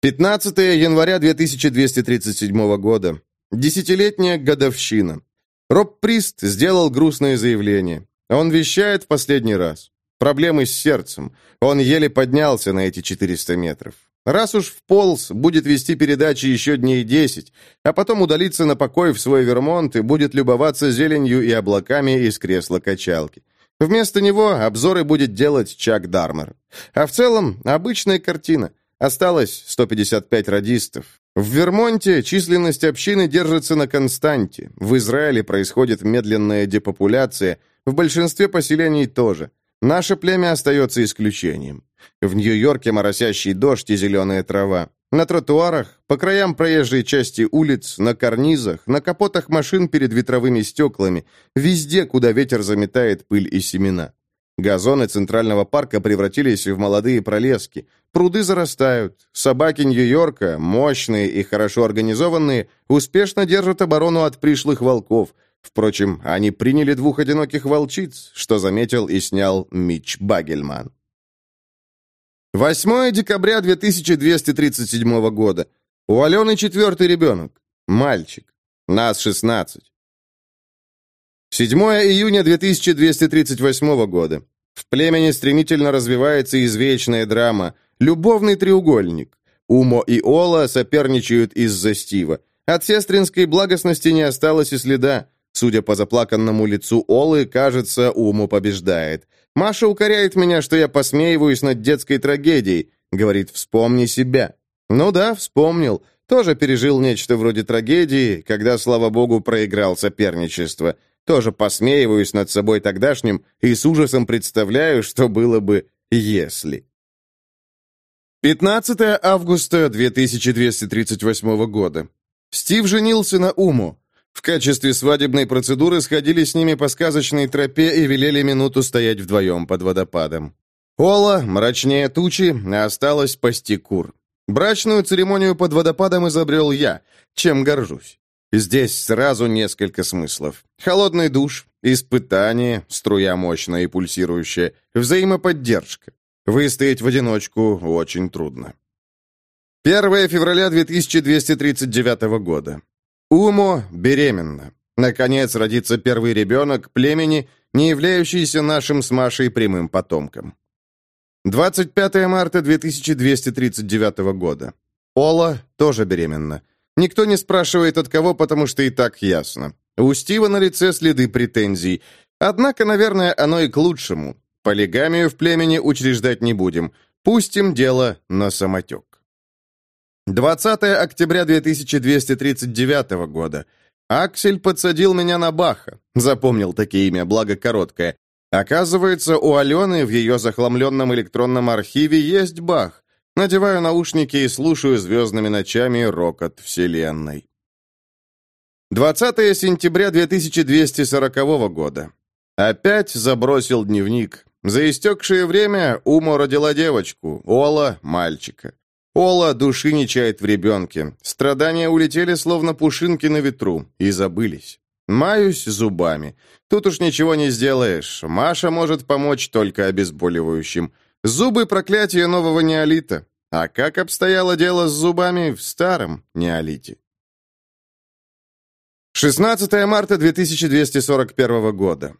15 января 2237 года. Десятилетняя годовщина. Роб Прист сделал грустное заявление. Он вещает в последний раз. Проблемы с сердцем. Он еле поднялся на эти 400 метров. Раз уж вполз, будет вести передачи еще дней десять, а потом удалиться на покой в свой Вермонт и будет любоваться зеленью и облаками из кресла качалки. Вместо него обзоры будет делать Чак Дармер. А в целом, обычная картина. Осталось 155 радистов. В Вермонте численность общины держится на константе. В Израиле происходит медленная депопуляция, в большинстве поселений тоже. Наше племя остается исключением. В Нью-Йорке моросящий дождь и зеленая трава. На тротуарах, по краям проезжей части улиц, на карнизах, на капотах машин перед ветровыми стеклами, везде, куда ветер заметает пыль и семена. Газоны Центрального парка превратились в молодые пролески. Пруды зарастают. Собаки Нью-Йорка, мощные и хорошо организованные, успешно держат оборону от пришлых волков. Впрочем, они приняли двух одиноких волчиц, что заметил и снял Митч Багельман. 8 декабря 2237 года. У Алены четвертый ребенок. Мальчик. Нас 16. 7 июня 2238 года. В племени стремительно развивается извечная драма «Любовный треугольник». Умо и Ола соперничают из-за Стива. От сестринской благостности не осталось и следа. Судя по заплаканному лицу Олы, кажется, Умо побеждает. Маша укоряет меня, что я посмеиваюсь над детской трагедией. Говорит, вспомни себя. Ну да, вспомнил. Тоже пережил нечто вроде трагедии, когда, слава богу, проиграл соперничество. Тоже посмеиваюсь над собой тогдашним и с ужасом представляю, что было бы, если. 15 августа 2238 года. Стив женился на Уму. В качестве свадебной процедуры сходили с ними по сказочной тропе и велели минуту стоять вдвоем под водопадом. Ола, мрачнее тучи, осталась пасти кур. Брачную церемонию под водопадом изобрел я, чем горжусь. Здесь сразу несколько смыслов. Холодный душ, испытание, струя мощная и пульсирующая, взаимоподдержка. Выстоять в одиночку очень трудно. 1 февраля 2239 года. Умо беременна. Наконец родится первый ребенок племени, не являющийся нашим с Машей прямым потомком. 25 марта 2239 года. Ола тоже беременна. Никто не спрашивает от кого, потому что и так ясно. У Стива на лице следы претензий. Однако, наверное, оно и к лучшему. Полигамию в племени учреждать не будем. Пустим дело на самотек. 20 октября 2239 года. Аксель подсадил меня на Баха. Запомнил такие имя, благо короткое. Оказывается, у Алены в ее захламленном электронном архиве есть Бах. Надеваю наушники и слушаю звездными ночами рокот Вселенной. 20 сентября 2240 года. Опять забросил дневник. За истекшее время Умо родила девочку, Ола – мальчика. Ола души не чает в ребенке. Страдания улетели, словно пушинки на ветру, и забылись. Маюсь зубами. Тут уж ничего не сделаешь. Маша может помочь только обезболивающим. Зубы – проклятие нового неолита. А как обстояло дело с зубами в старом неолите? 16 марта 2241 года.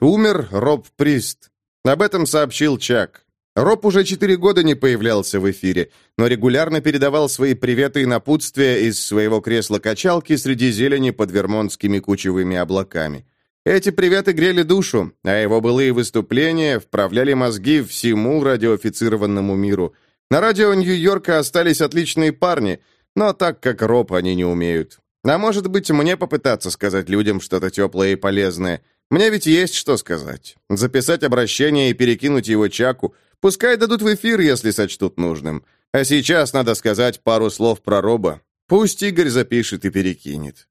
Умер Роб Прист. Об этом сообщил Чак. Роб уже четыре года не появлялся в эфире, но регулярно передавал свои приветы и напутствия из своего кресла-качалки среди зелени под вермонтскими кучевыми облаками. Эти приветы грели душу, а его былые выступления вправляли мозги всему радиоофицированному миру. На радио Нью-Йорка остались отличные парни, но так как Роб они не умеют. А может быть, мне попытаться сказать людям что-то теплое и полезное. Мне ведь есть что сказать. Записать обращение и перекинуть его Чаку. Пускай дадут в эфир, если сочтут нужным. А сейчас надо сказать пару слов про Роба. Пусть Игорь запишет и перекинет.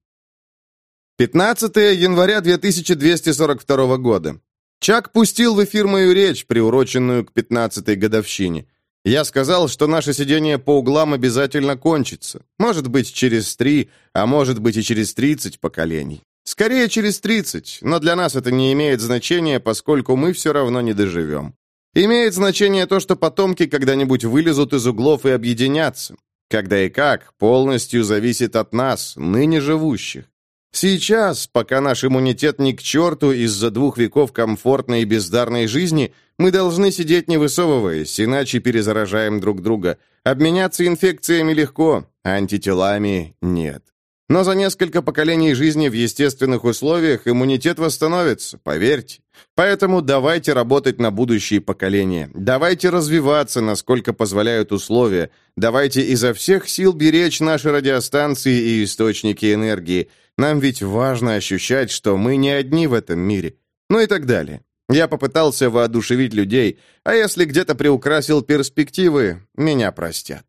15 января 2242 года. Чак пустил в эфир мою речь, приуроченную к 15-й годовщине. Я сказал, что наше сидение по углам обязательно кончится. Может быть, через три, а может быть и через 30 поколений. Скорее, через 30, но для нас это не имеет значения, поскольку мы все равно не доживем. Имеет значение то, что потомки когда-нибудь вылезут из углов и объединятся. Когда и как, полностью зависит от нас, ныне живущих. Сейчас, пока наш иммунитет ни к черту из-за двух веков комфортной и бездарной жизни, мы должны сидеть не высовываясь, иначе перезаражаем друг друга. Обменяться инфекциями легко, антителами нет. Но за несколько поколений жизни в естественных условиях иммунитет восстановится, поверьте. Поэтому давайте работать на будущие поколения. Давайте развиваться, насколько позволяют условия. Давайте изо всех сил беречь наши радиостанции и источники энергии. Нам ведь важно ощущать, что мы не одни в этом мире. Ну и так далее. Я попытался воодушевить людей, а если где-то приукрасил перспективы, меня простят.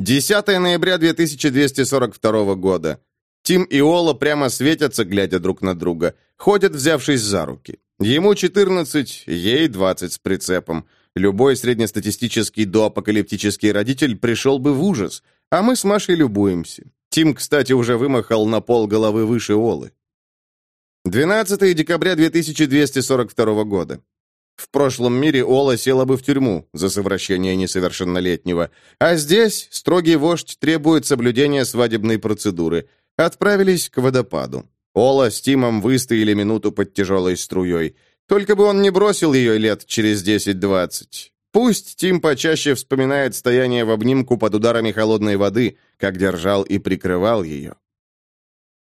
10 ноября 2242 года. Тим и Ола прямо светятся, глядя друг на друга. Ходят, взявшись за руки. Ему 14, ей 20 с прицепом. Любой среднестатистический доапокалиптический родитель пришел бы в ужас, а мы с Машей любуемся. Тим, кстати, уже вымахал на пол головы выше Олы. 12 декабря 2242 года. В прошлом мире Ола села бы в тюрьму за совращение несовершеннолетнего, а здесь строгий вождь требует соблюдения свадебной процедуры. Отправились к водопаду. Ола с Тимом выстояли минуту под тяжелой струей. Только бы он не бросил ее лет через 10-20. Пусть Тим почаще вспоминает стояние в обнимку под ударами холодной воды, как держал и прикрывал ее.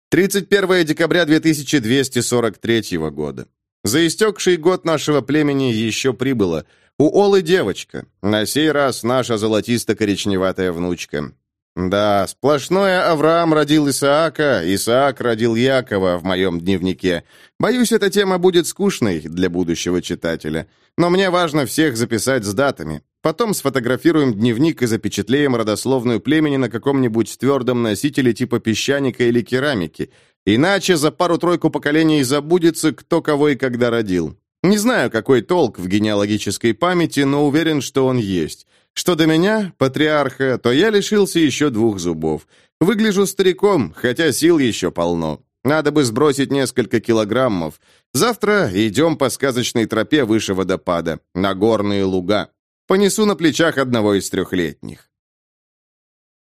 31 декабря 2243 года. За истекший год нашего племени еще прибыло. У Олы девочка. На сей раз наша золотисто-коричневатая внучка. Да, сплошное Авраам родил Исаака, Исаак родил Якова в моем дневнике. Боюсь, эта тема будет скучной для будущего читателя. Но мне важно всех записать с датами. Потом сфотографируем дневник и запечатлеем родословную племени на каком-нибудь твердом носителе типа песчаника или керамики. Иначе за пару-тройку поколений забудется, кто кого и когда родил. Не знаю, какой толк в генеалогической памяти, но уверен, что он есть. Что до меня, патриарха, то я лишился еще двух зубов. Выгляжу стариком, хотя сил еще полно. Надо бы сбросить несколько килограммов. Завтра идем по сказочной тропе выше водопада, на горные луга. Понесу на плечах одного из трехлетних.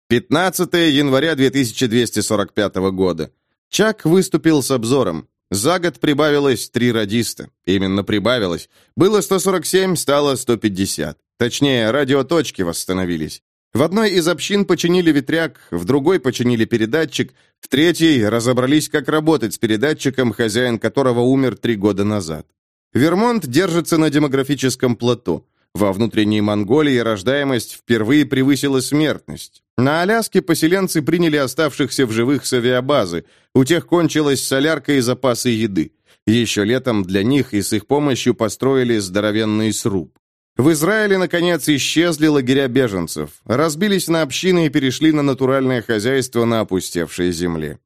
15 января 2245 года. Чак выступил с обзором. За год прибавилось три радиста. Именно прибавилось. Было 147, стало 150. Точнее, радиоточки восстановились. В одной из общин починили ветряк, в другой починили передатчик, в третьей разобрались, как работать с передатчиком, хозяин которого умер три года назад. Вермонт держится на демографическом плато. Во внутренней Монголии рождаемость впервые превысила смертность. На Аляске поселенцы приняли оставшихся в живых с авиабазы. У тех кончилась солярка и запасы еды. Еще летом для них и с их помощью построили здоровенный сруб. В Израиле, наконец, исчезли лагеря беженцев, разбились на общины и перешли на натуральное хозяйство на опустевшей земле.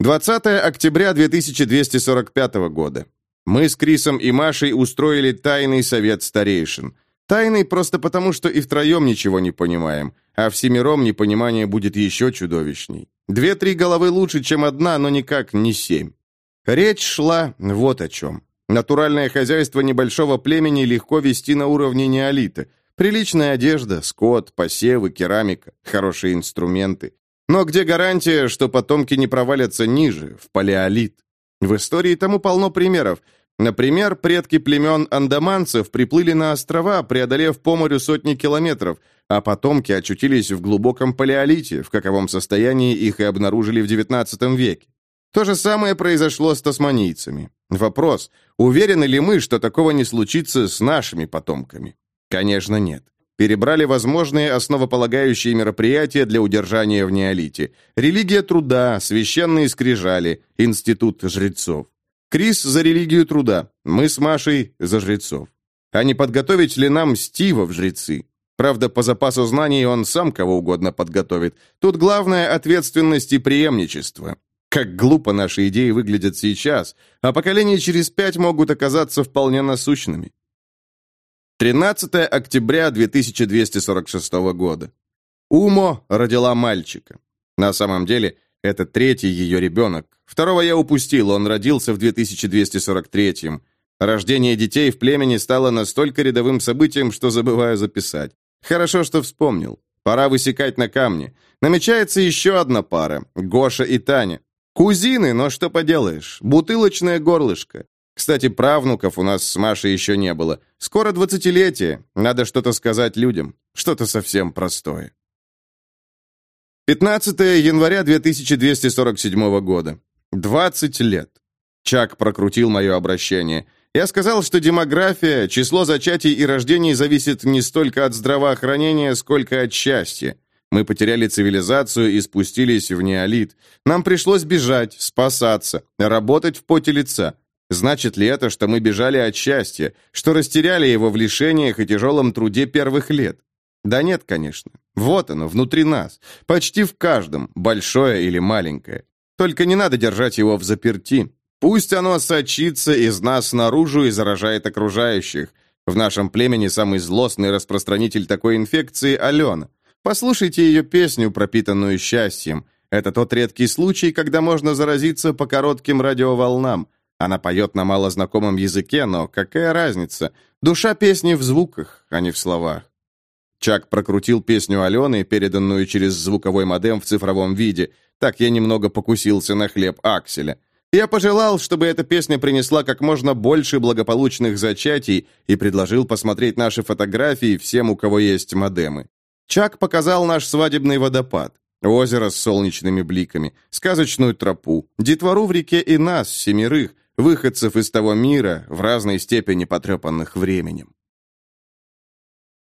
20 октября 2245 года. Мы с Крисом и Машей устроили тайный совет старейшин. Тайный просто потому, что и втроем ничего не понимаем, а всемиром непонимание будет еще чудовищней. Две-три головы лучше, чем одна, но никак не семь. Речь шла вот о чем. Натуральное хозяйство небольшого племени легко вести на уровне неолита. Приличная одежда, скот, посевы, керамика, хорошие инструменты. Но где гарантия, что потомки не провалятся ниже, в палеолит? В истории тому полно примеров. Например, предки племен андаманцев приплыли на острова, преодолев по морю сотни километров, а потомки очутились в глубоком палеолите, в каковом состоянии их и обнаружили в XIX веке. То же самое произошло с тасманийцами. Вопрос, уверены ли мы, что такого не случится с нашими потомками? Конечно, нет. Перебрали возможные основополагающие мероприятия для удержания в неолите. Религия труда, священные скрижали, институт жрецов. Крис за религию труда, мы с Машей за жрецов. А не подготовить ли нам Стива в жрецы? Правда, по запасу знаний он сам кого угодно подготовит. Тут главное ответственность и преемничество. Как глупо наши идеи выглядят сейчас, а поколения через пять могут оказаться вполне насущными. 13 октября 2246 года. Умо родила мальчика. На самом деле, это третий ее ребенок. Второго я упустил, он родился в 2243 -м. Рождение детей в племени стало настолько рядовым событием, что забываю записать. Хорошо, что вспомнил. Пора высекать на камне. Намечается еще одна пара – Гоша и Таня. Кузины, но что поделаешь, бутылочное горлышко. Кстати, правнуков у нас с Машей еще не было. Скоро двадцатилетие, надо что-то сказать людям, что-то совсем простое. 15 января 2247 года. 20 лет. Чак прокрутил мое обращение. Я сказал, что демография, число зачатий и рождений зависит не столько от здравоохранения, сколько от счастья. Мы потеряли цивилизацию и спустились в неолит. Нам пришлось бежать, спасаться, работать в поте лица. Значит ли это, что мы бежали от счастья, что растеряли его в лишениях и тяжелом труде первых лет? Да нет, конечно. Вот оно, внутри нас. Почти в каждом, большое или маленькое. Только не надо держать его в заперти. Пусть оно сочится из нас наружу и заражает окружающих. В нашем племени самый злостный распространитель такой инфекции – Алена. Послушайте ее песню, пропитанную счастьем. Это тот редкий случай, когда можно заразиться по коротким радиоволнам. Она поет на малознакомом языке, но какая разница? Душа песни в звуках, а не в словах. Чак прокрутил песню Алены, переданную через звуковой модем в цифровом виде. Так я немного покусился на хлеб Акселя. Я пожелал, чтобы эта песня принесла как можно больше благополучных зачатий и предложил посмотреть наши фотографии всем, у кого есть модемы. Чак показал наш свадебный водопад, озеро с солнечными бликами, сказочную тропу, детвору в реке и нас, семерых, выходцев из того мира, в разной степени потрепанных временем.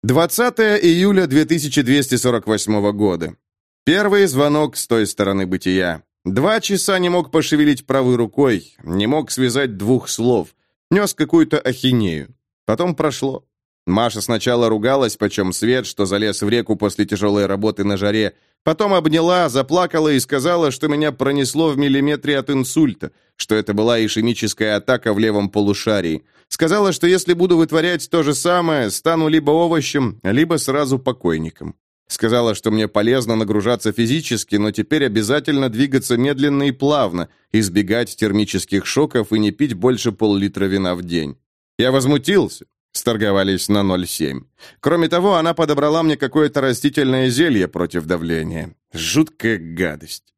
20 июля 2248 года. Первый звонок с той стороны бытия. Два часа не мог пошевелить правой рукой, не мог связать двух слов. Нес какую-то ахинею. Потом прошло. Маша сначала ругалась, почем свет, что залез в реку после тяжелой работы на жаре, Потом обняла, заплакала и сказала, что меня пронесло в миллиметре от инсульта, что это была ишемическая атака в левом полушарии. Сказала, что если буду вытворять то же самое, стану либо овощем, либо сразу покойником. Сказала, что мне полезно нагружаться физически, но теперь обязательно двигаться медленно и плавно, избегать термических шоков и не пить больше пол-литра вина в день. Я возмутился. Сторговались на 0,7. Кроме того, она подобрала мне какое-то растительное зелье против давления. Жуткая гадость.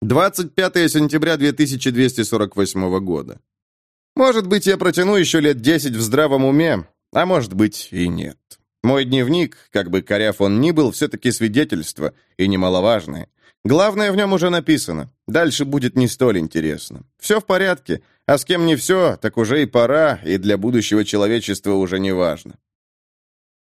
25 сентября 2248 года. Может быть, я протяну еще лет 10 в здравом уме, а может быть и нет. Мой дневник, как бы коряв он ни был, все-таки свидетельство, и немаловажное. Главное в нем уже написано. Дальше будет не столь интересно. Все в порядке. А с кем не все, так уже и пора, и для будущего человечества уже не важно.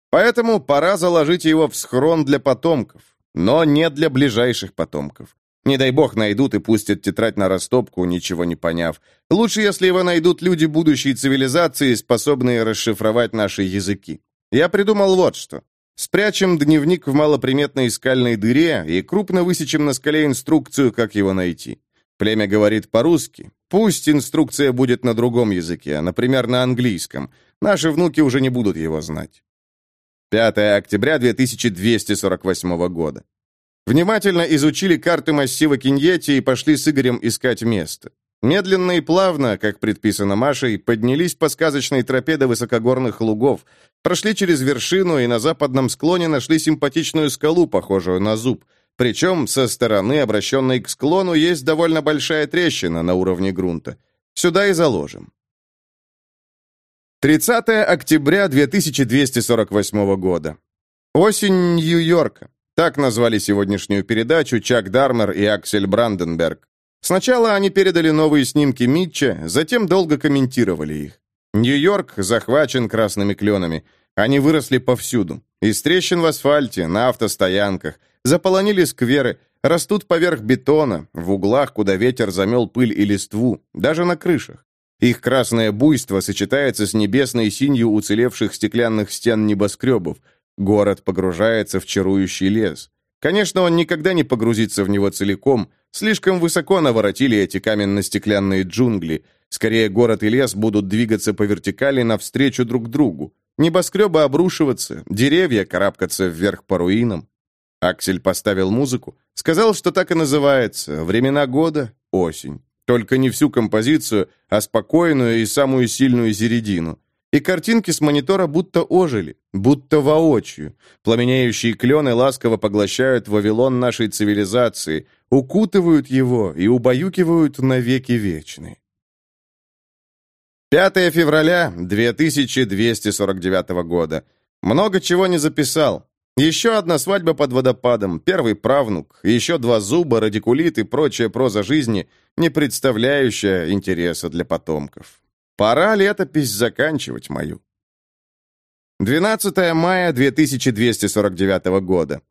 Поэтому пора заложить его в схрон для потомков, но не для ближайших потомков. Не дай бог найдут и пустят тетрадь на растопку, ничего не поняв. Лучше, если его найдут люди будущей цивилизации, способные расшифровать наши языки. Я придумал вот что. Спрячем дневник в малоприметной скальной дыре и крупно высечем на скале инструкцию, как его найти. Племя говорит по-русски. Пусть инструкция будет на другом языке, например, на английском. Наши внуки уже не будут его знать. 5 октября 2248 года. Внимательно изучили карты массива Киньети и пошли с Игорем искать место. Медленно и плавно, как предписано Машей, поднялись по сказочной тропе до высокогорных лугов, прошли через вершину и на западном склоне нашли симпатичную скалу, похожую на зуб – причем со стороны, обращенной к склону, есть довольно большая трещина на уровне грунта. Сюда и заложим. 30 октября 2248 года. Осень Нью-Йорка. Так назвали сегодняшнюю передачу Чак Дармер и Аксель Бранденберг. Сначала они передали новые снимки Митча, затем долго комментировали их. Нью-Йорк захвачен красными кленами. Они выросли повсюду. Из трещин в асфальте, на автостоянках, Заполонили скверы, растут поверх бетона, в углах, куда ветер замел пыль и листву, даже на крышах. Их красное буйство сочетается с небесной синью уцелевших стеклянных стен небоскребов. Город погружается в чарующий лес. Конечно, он никогда не погрузится в него целиком. Слишком высоко наворотили эти каменно-стеклянные джунгли. Скорее, город и лес будут двигаться по вертикали навстречу друг другу. Небоскребы обрушиваться, деревья карабкаться вверх по руинам. Аксель поставил музыку, сказал, что так и называется «Времена года. Осень». Только не всю композицию, а спокойную и самую сильную середину. И картинки с монитора будто ожили, будто воочию. Пламенеющие клены ласково поглощают Вавилон нашей цивилизации, укутывают его и убаюкивают навеки вечные. 5 февраля 2249 года. Много чего не записал. Еще одна свадьба под водопадом, первый правнук, еще два зуба, радикулит и прочая проза жизни, не представляющая интереса для потомков. Пора летопись заканчивать мою. 12 мая 2249 года.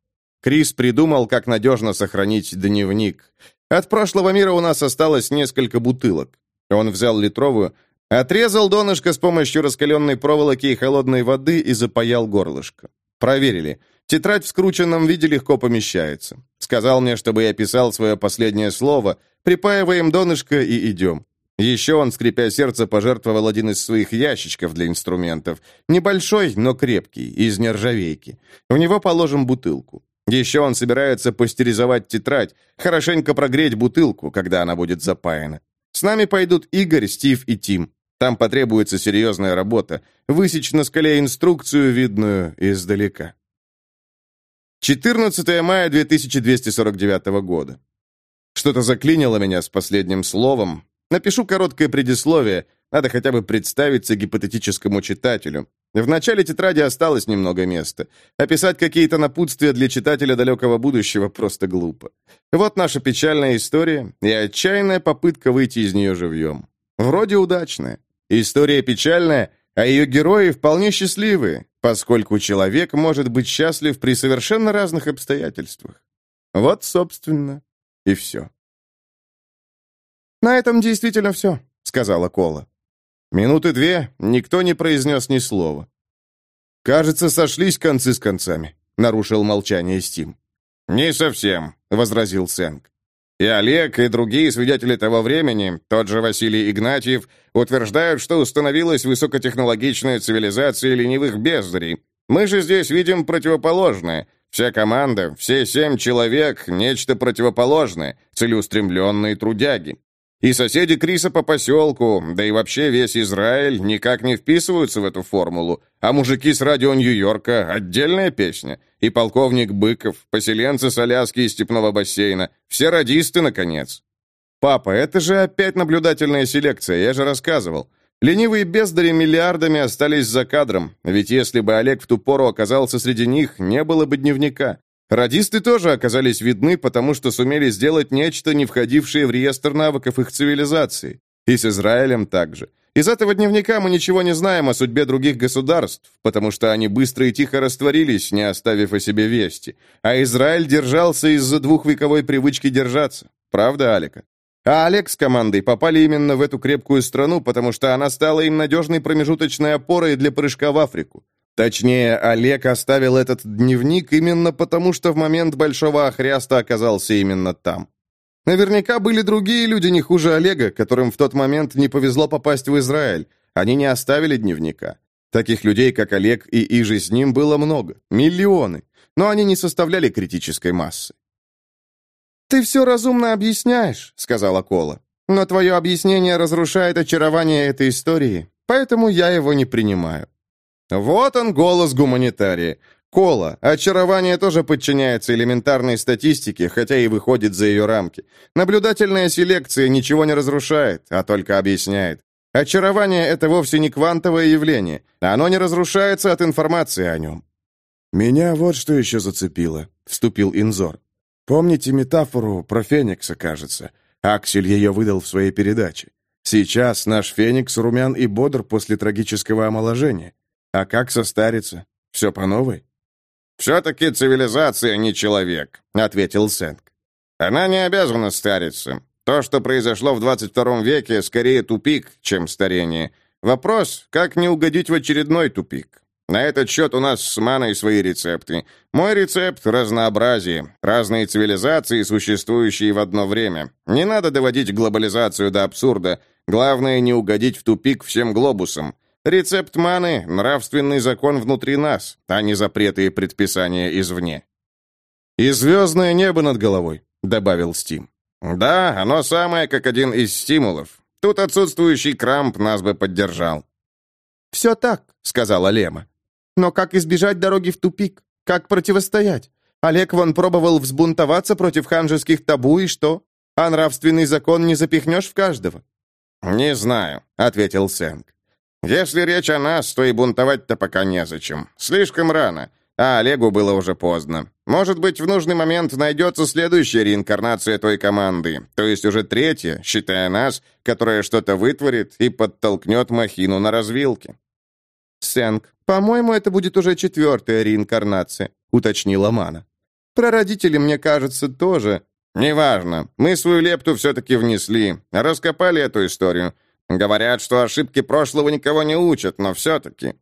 Крис придумал, как надежно сохранить дневник. От прошлого мира у нас осталось несколько бутылок. Он взял литровую, отрезал донышко с помощью раскаленной проволоки и холодной воды и запаял горлышко. Проверили. Тетрадь в скрученном виде легко помещается. Сказал мне, чтобы я писал свое последнее слово, припаиваем донышко и идем. Еще он, скрипя сердце, пожертвовал один из своих ящичков для инструментов. Небольшой, но крепкий, из нержавейки. В него положим бутылку. Еще он собирается пастеризовать тетрадь, хорошенько прогреть бутылку, когда она будет запаяна. С нами пойдут Игорь, Стив и Тим. Там потребуется серьезная работа. Высечь на скале инструкцию, видную издалека. 14 мая 2249 года. Что-то заклинило меня с последним словом, Напишу короткое предисловие, надо хотя бы представиться гипотетическому читателю. В начале тетради осталось немного места. Описать какие-то напутствия для читателя далекого будущего просто глупо. Вот наша печальная история и отчаянная попытка выйти из нее живьем. Вроде удачная. История печальная, а ее герои вполне счастливые, поскольку человек может быть счастлив при совершенно разных обстоятельствах. Вот, собственно, и все. «На этом действительно все», — сказала Кола. Минуты две никто не произнес ни слова. «Кажется, сошлись концы с концами», — нарушил молчание Стим. «Не совсем», — возразил Сэнк. И Олег, и другие свидетели того времени, тот же Василий Игнатьев, утверждают, что установилась высокотехнологичная цивилизация ленивых бездарей. Мы же здесь видим противоположное. Вся команда, все семь человек — нечто противоположное, целеустремленные трудяги. И соседи Криса по поселку, да и вообще весь Израиль никак не вписываются в эту формулу. А мужики с радио Нью-Йорка — отдельная песня. И полковник Быков, поселенцы с Аляски и Степного бассейна. Все радисты, наконец. «Папа, это же опять наблюдательная селекция, я же рассказывал. Ленивые бездари миллиардами остались за кадром, ведь если бы Олег в ту пору оказался среди них, не было бы дневника. Радисты тоже оказались видны, потому что сумели сделать нечто, не входившее в реестр навыков их цивилизации. И с Израилем также. Из этого дневника мы ничего не знаем о судьбе других государств, потому что они быстро и тихо растворились, не оставив о себе вести. А Израиль держался из-за двухвековой привычки держаться. Правда, Алика? А Олег с командой попали именно в эту крепкую страну, потому что она стала им надежной промежуточной опорой для прыжка в Африку. Точнее, Олег оставил этот дневник именно потому, что в момент Большого Охряста оказался именно там. Наверняка были другие люди не хуже Олега, которым в тот момент не повезло попасть в Израиль. Они не оставили дневника. Таких людей, как Олег и Иже с ним, было много. Миллионы. Но они не составляли критической массы. «Ты все разумно объясняешь», — сказала Кола. «Но твое объяснение разрушает очарование этой истории, поэтому я его не принимаю». Вот он голос гуманитария. Кола. Очарование тоже подчиняется элементарной статистике, хотя и выходит за ее рамки. Наблюдательная селекция ничего не разрушает, а только объясняет. Очарование — это вовсе не квантовое явление. Оно не разрушается от информации о нем. «Меня вот что еще зацепило», — вступил Инзор. «Помните метафору про Феникса, кажется? Аксель ее выдал в своей передаче. Сейчас наш Феникс румян и бодр после трагического омоложения. А как состариться? Все по новой? «Все-таки цивилизация не человек», — ответил Сэнк. «Она не обязана стариться. То, что произошло в 22 веке, скорее тупик, чем старение. Вопрос, как не угодить в очередной тупик. На этот счет у нас с Маной свои рецепты. Мой рецепт — разнообразие. Разные цивилизации, существующие в одно время. Не надо доводить глобализацию до абсурда. Главное — не угодить в тупик всем глобусом. Рецепт маны — нравственный закон внутри нас, а не запреты и предписания извне. «И звездное небо над головой», — добавил Стим. «Да, оно самое, как один из стимулов. Тут отсутствующий Крамп нас бы поддержал». «Все так», — сказала Лема. «Но как избежать дороги в тупик? Как противостоять? Олег вон пробовал взбунтоваться против ханжеских табу, и что? А нравственный закон не запихнешь в каждого?» «Не знаю», — ответил Сэнк. Если речь о нас, то и бунтовать-то пока незачем. Слишком рано, а Олегу было уже поздно. Может быть, в нужный момент найдется следующая реинкарнация той команды, то есть уже третья, считая нас, которая что-то вытворит и подтолкнет махину на развилке. «Сэнк, по-моему, это будет уже четвертая реинкарнация», — уточнила Мана. «Прародители, мне кажется, тоже. Неважно. Мы свою лепту все-таки внесли. Раскопали эту историю. Говорят, что ошибки прошлого никого не учат, но все-таки...»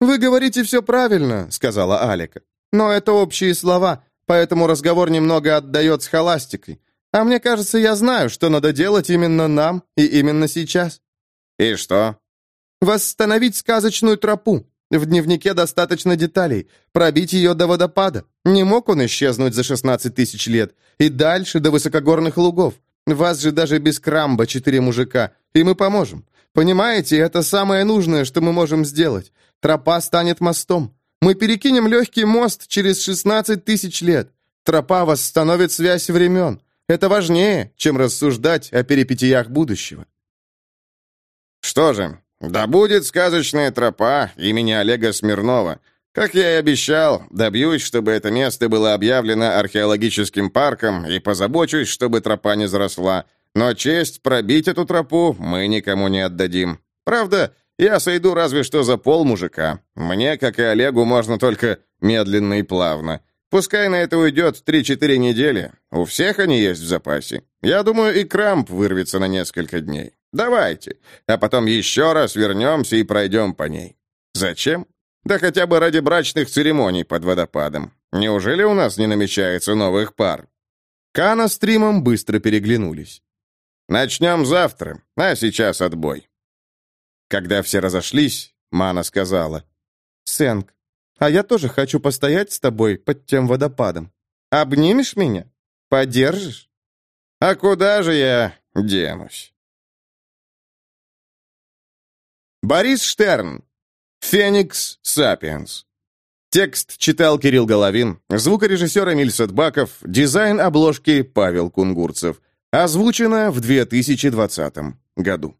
«Вы говорите все правильно», — сказала Алика. «Но это общие слова, поэтому разговор немного отдает с холастикой. А мне кажется, я знаю, что надо делать именно нам и именно сейчас». «И что?» «Восстановить сказочную тропу. В дневнике достаточно деталей. Пробить ее до водопада. Не мог он исчезнуть за 16 тысяч лет. И дальше до высокогорных лугов. Вас же даже без крамба четыре мужика. И мы поможем. Понимаете, это самое нужное, что мы можем сделать. Тропа станет мостом. Мы перекинем легкий мост через 16 тысяч лет. Тропа восстановит связь времен. Это важнее, чем рассуждать о перипетиях будущего. Что же, да будет сказочная тропа имени Олега Смирнова. Как я и обещал, добьюсь, чтобы это место было объявлено археологическим парком и позабочусь, чтобы тропа не заросла. Но честь пробить эту тропу мы никому не отдадим. Правда, я сойду разве что за пол мужика. Мне, как и Олегу, можно только медленно и плавно. Пускай на это уйдет 3-4 недели. У всех они есть в запасе. Я думаю, и Крамп вырвется на несколько дней. Давайте. А потом еще раз вернемся и пройдем по ней. Зачем? Да хотя бы ради брачных церемоний под водопадом. Неужели у нас не намечается новых пар? Кана с Тримом быстро переглянулись. Начнем завтра, а сейчас отбой. Когда все разошлись, Мана сказала. Сэнк, а я тоже хочу постоять с тобой под тем водопадом. Обнимешь меня? Поддержишь? А куда же я денусь? Борис Штерн. Феникс Сапиенс. Текст читал Кирилл Головин, звукорежиссер Эмиль Садбаков, дизайн обложки Павел Кунгурцев. Озвучено в 2020 году.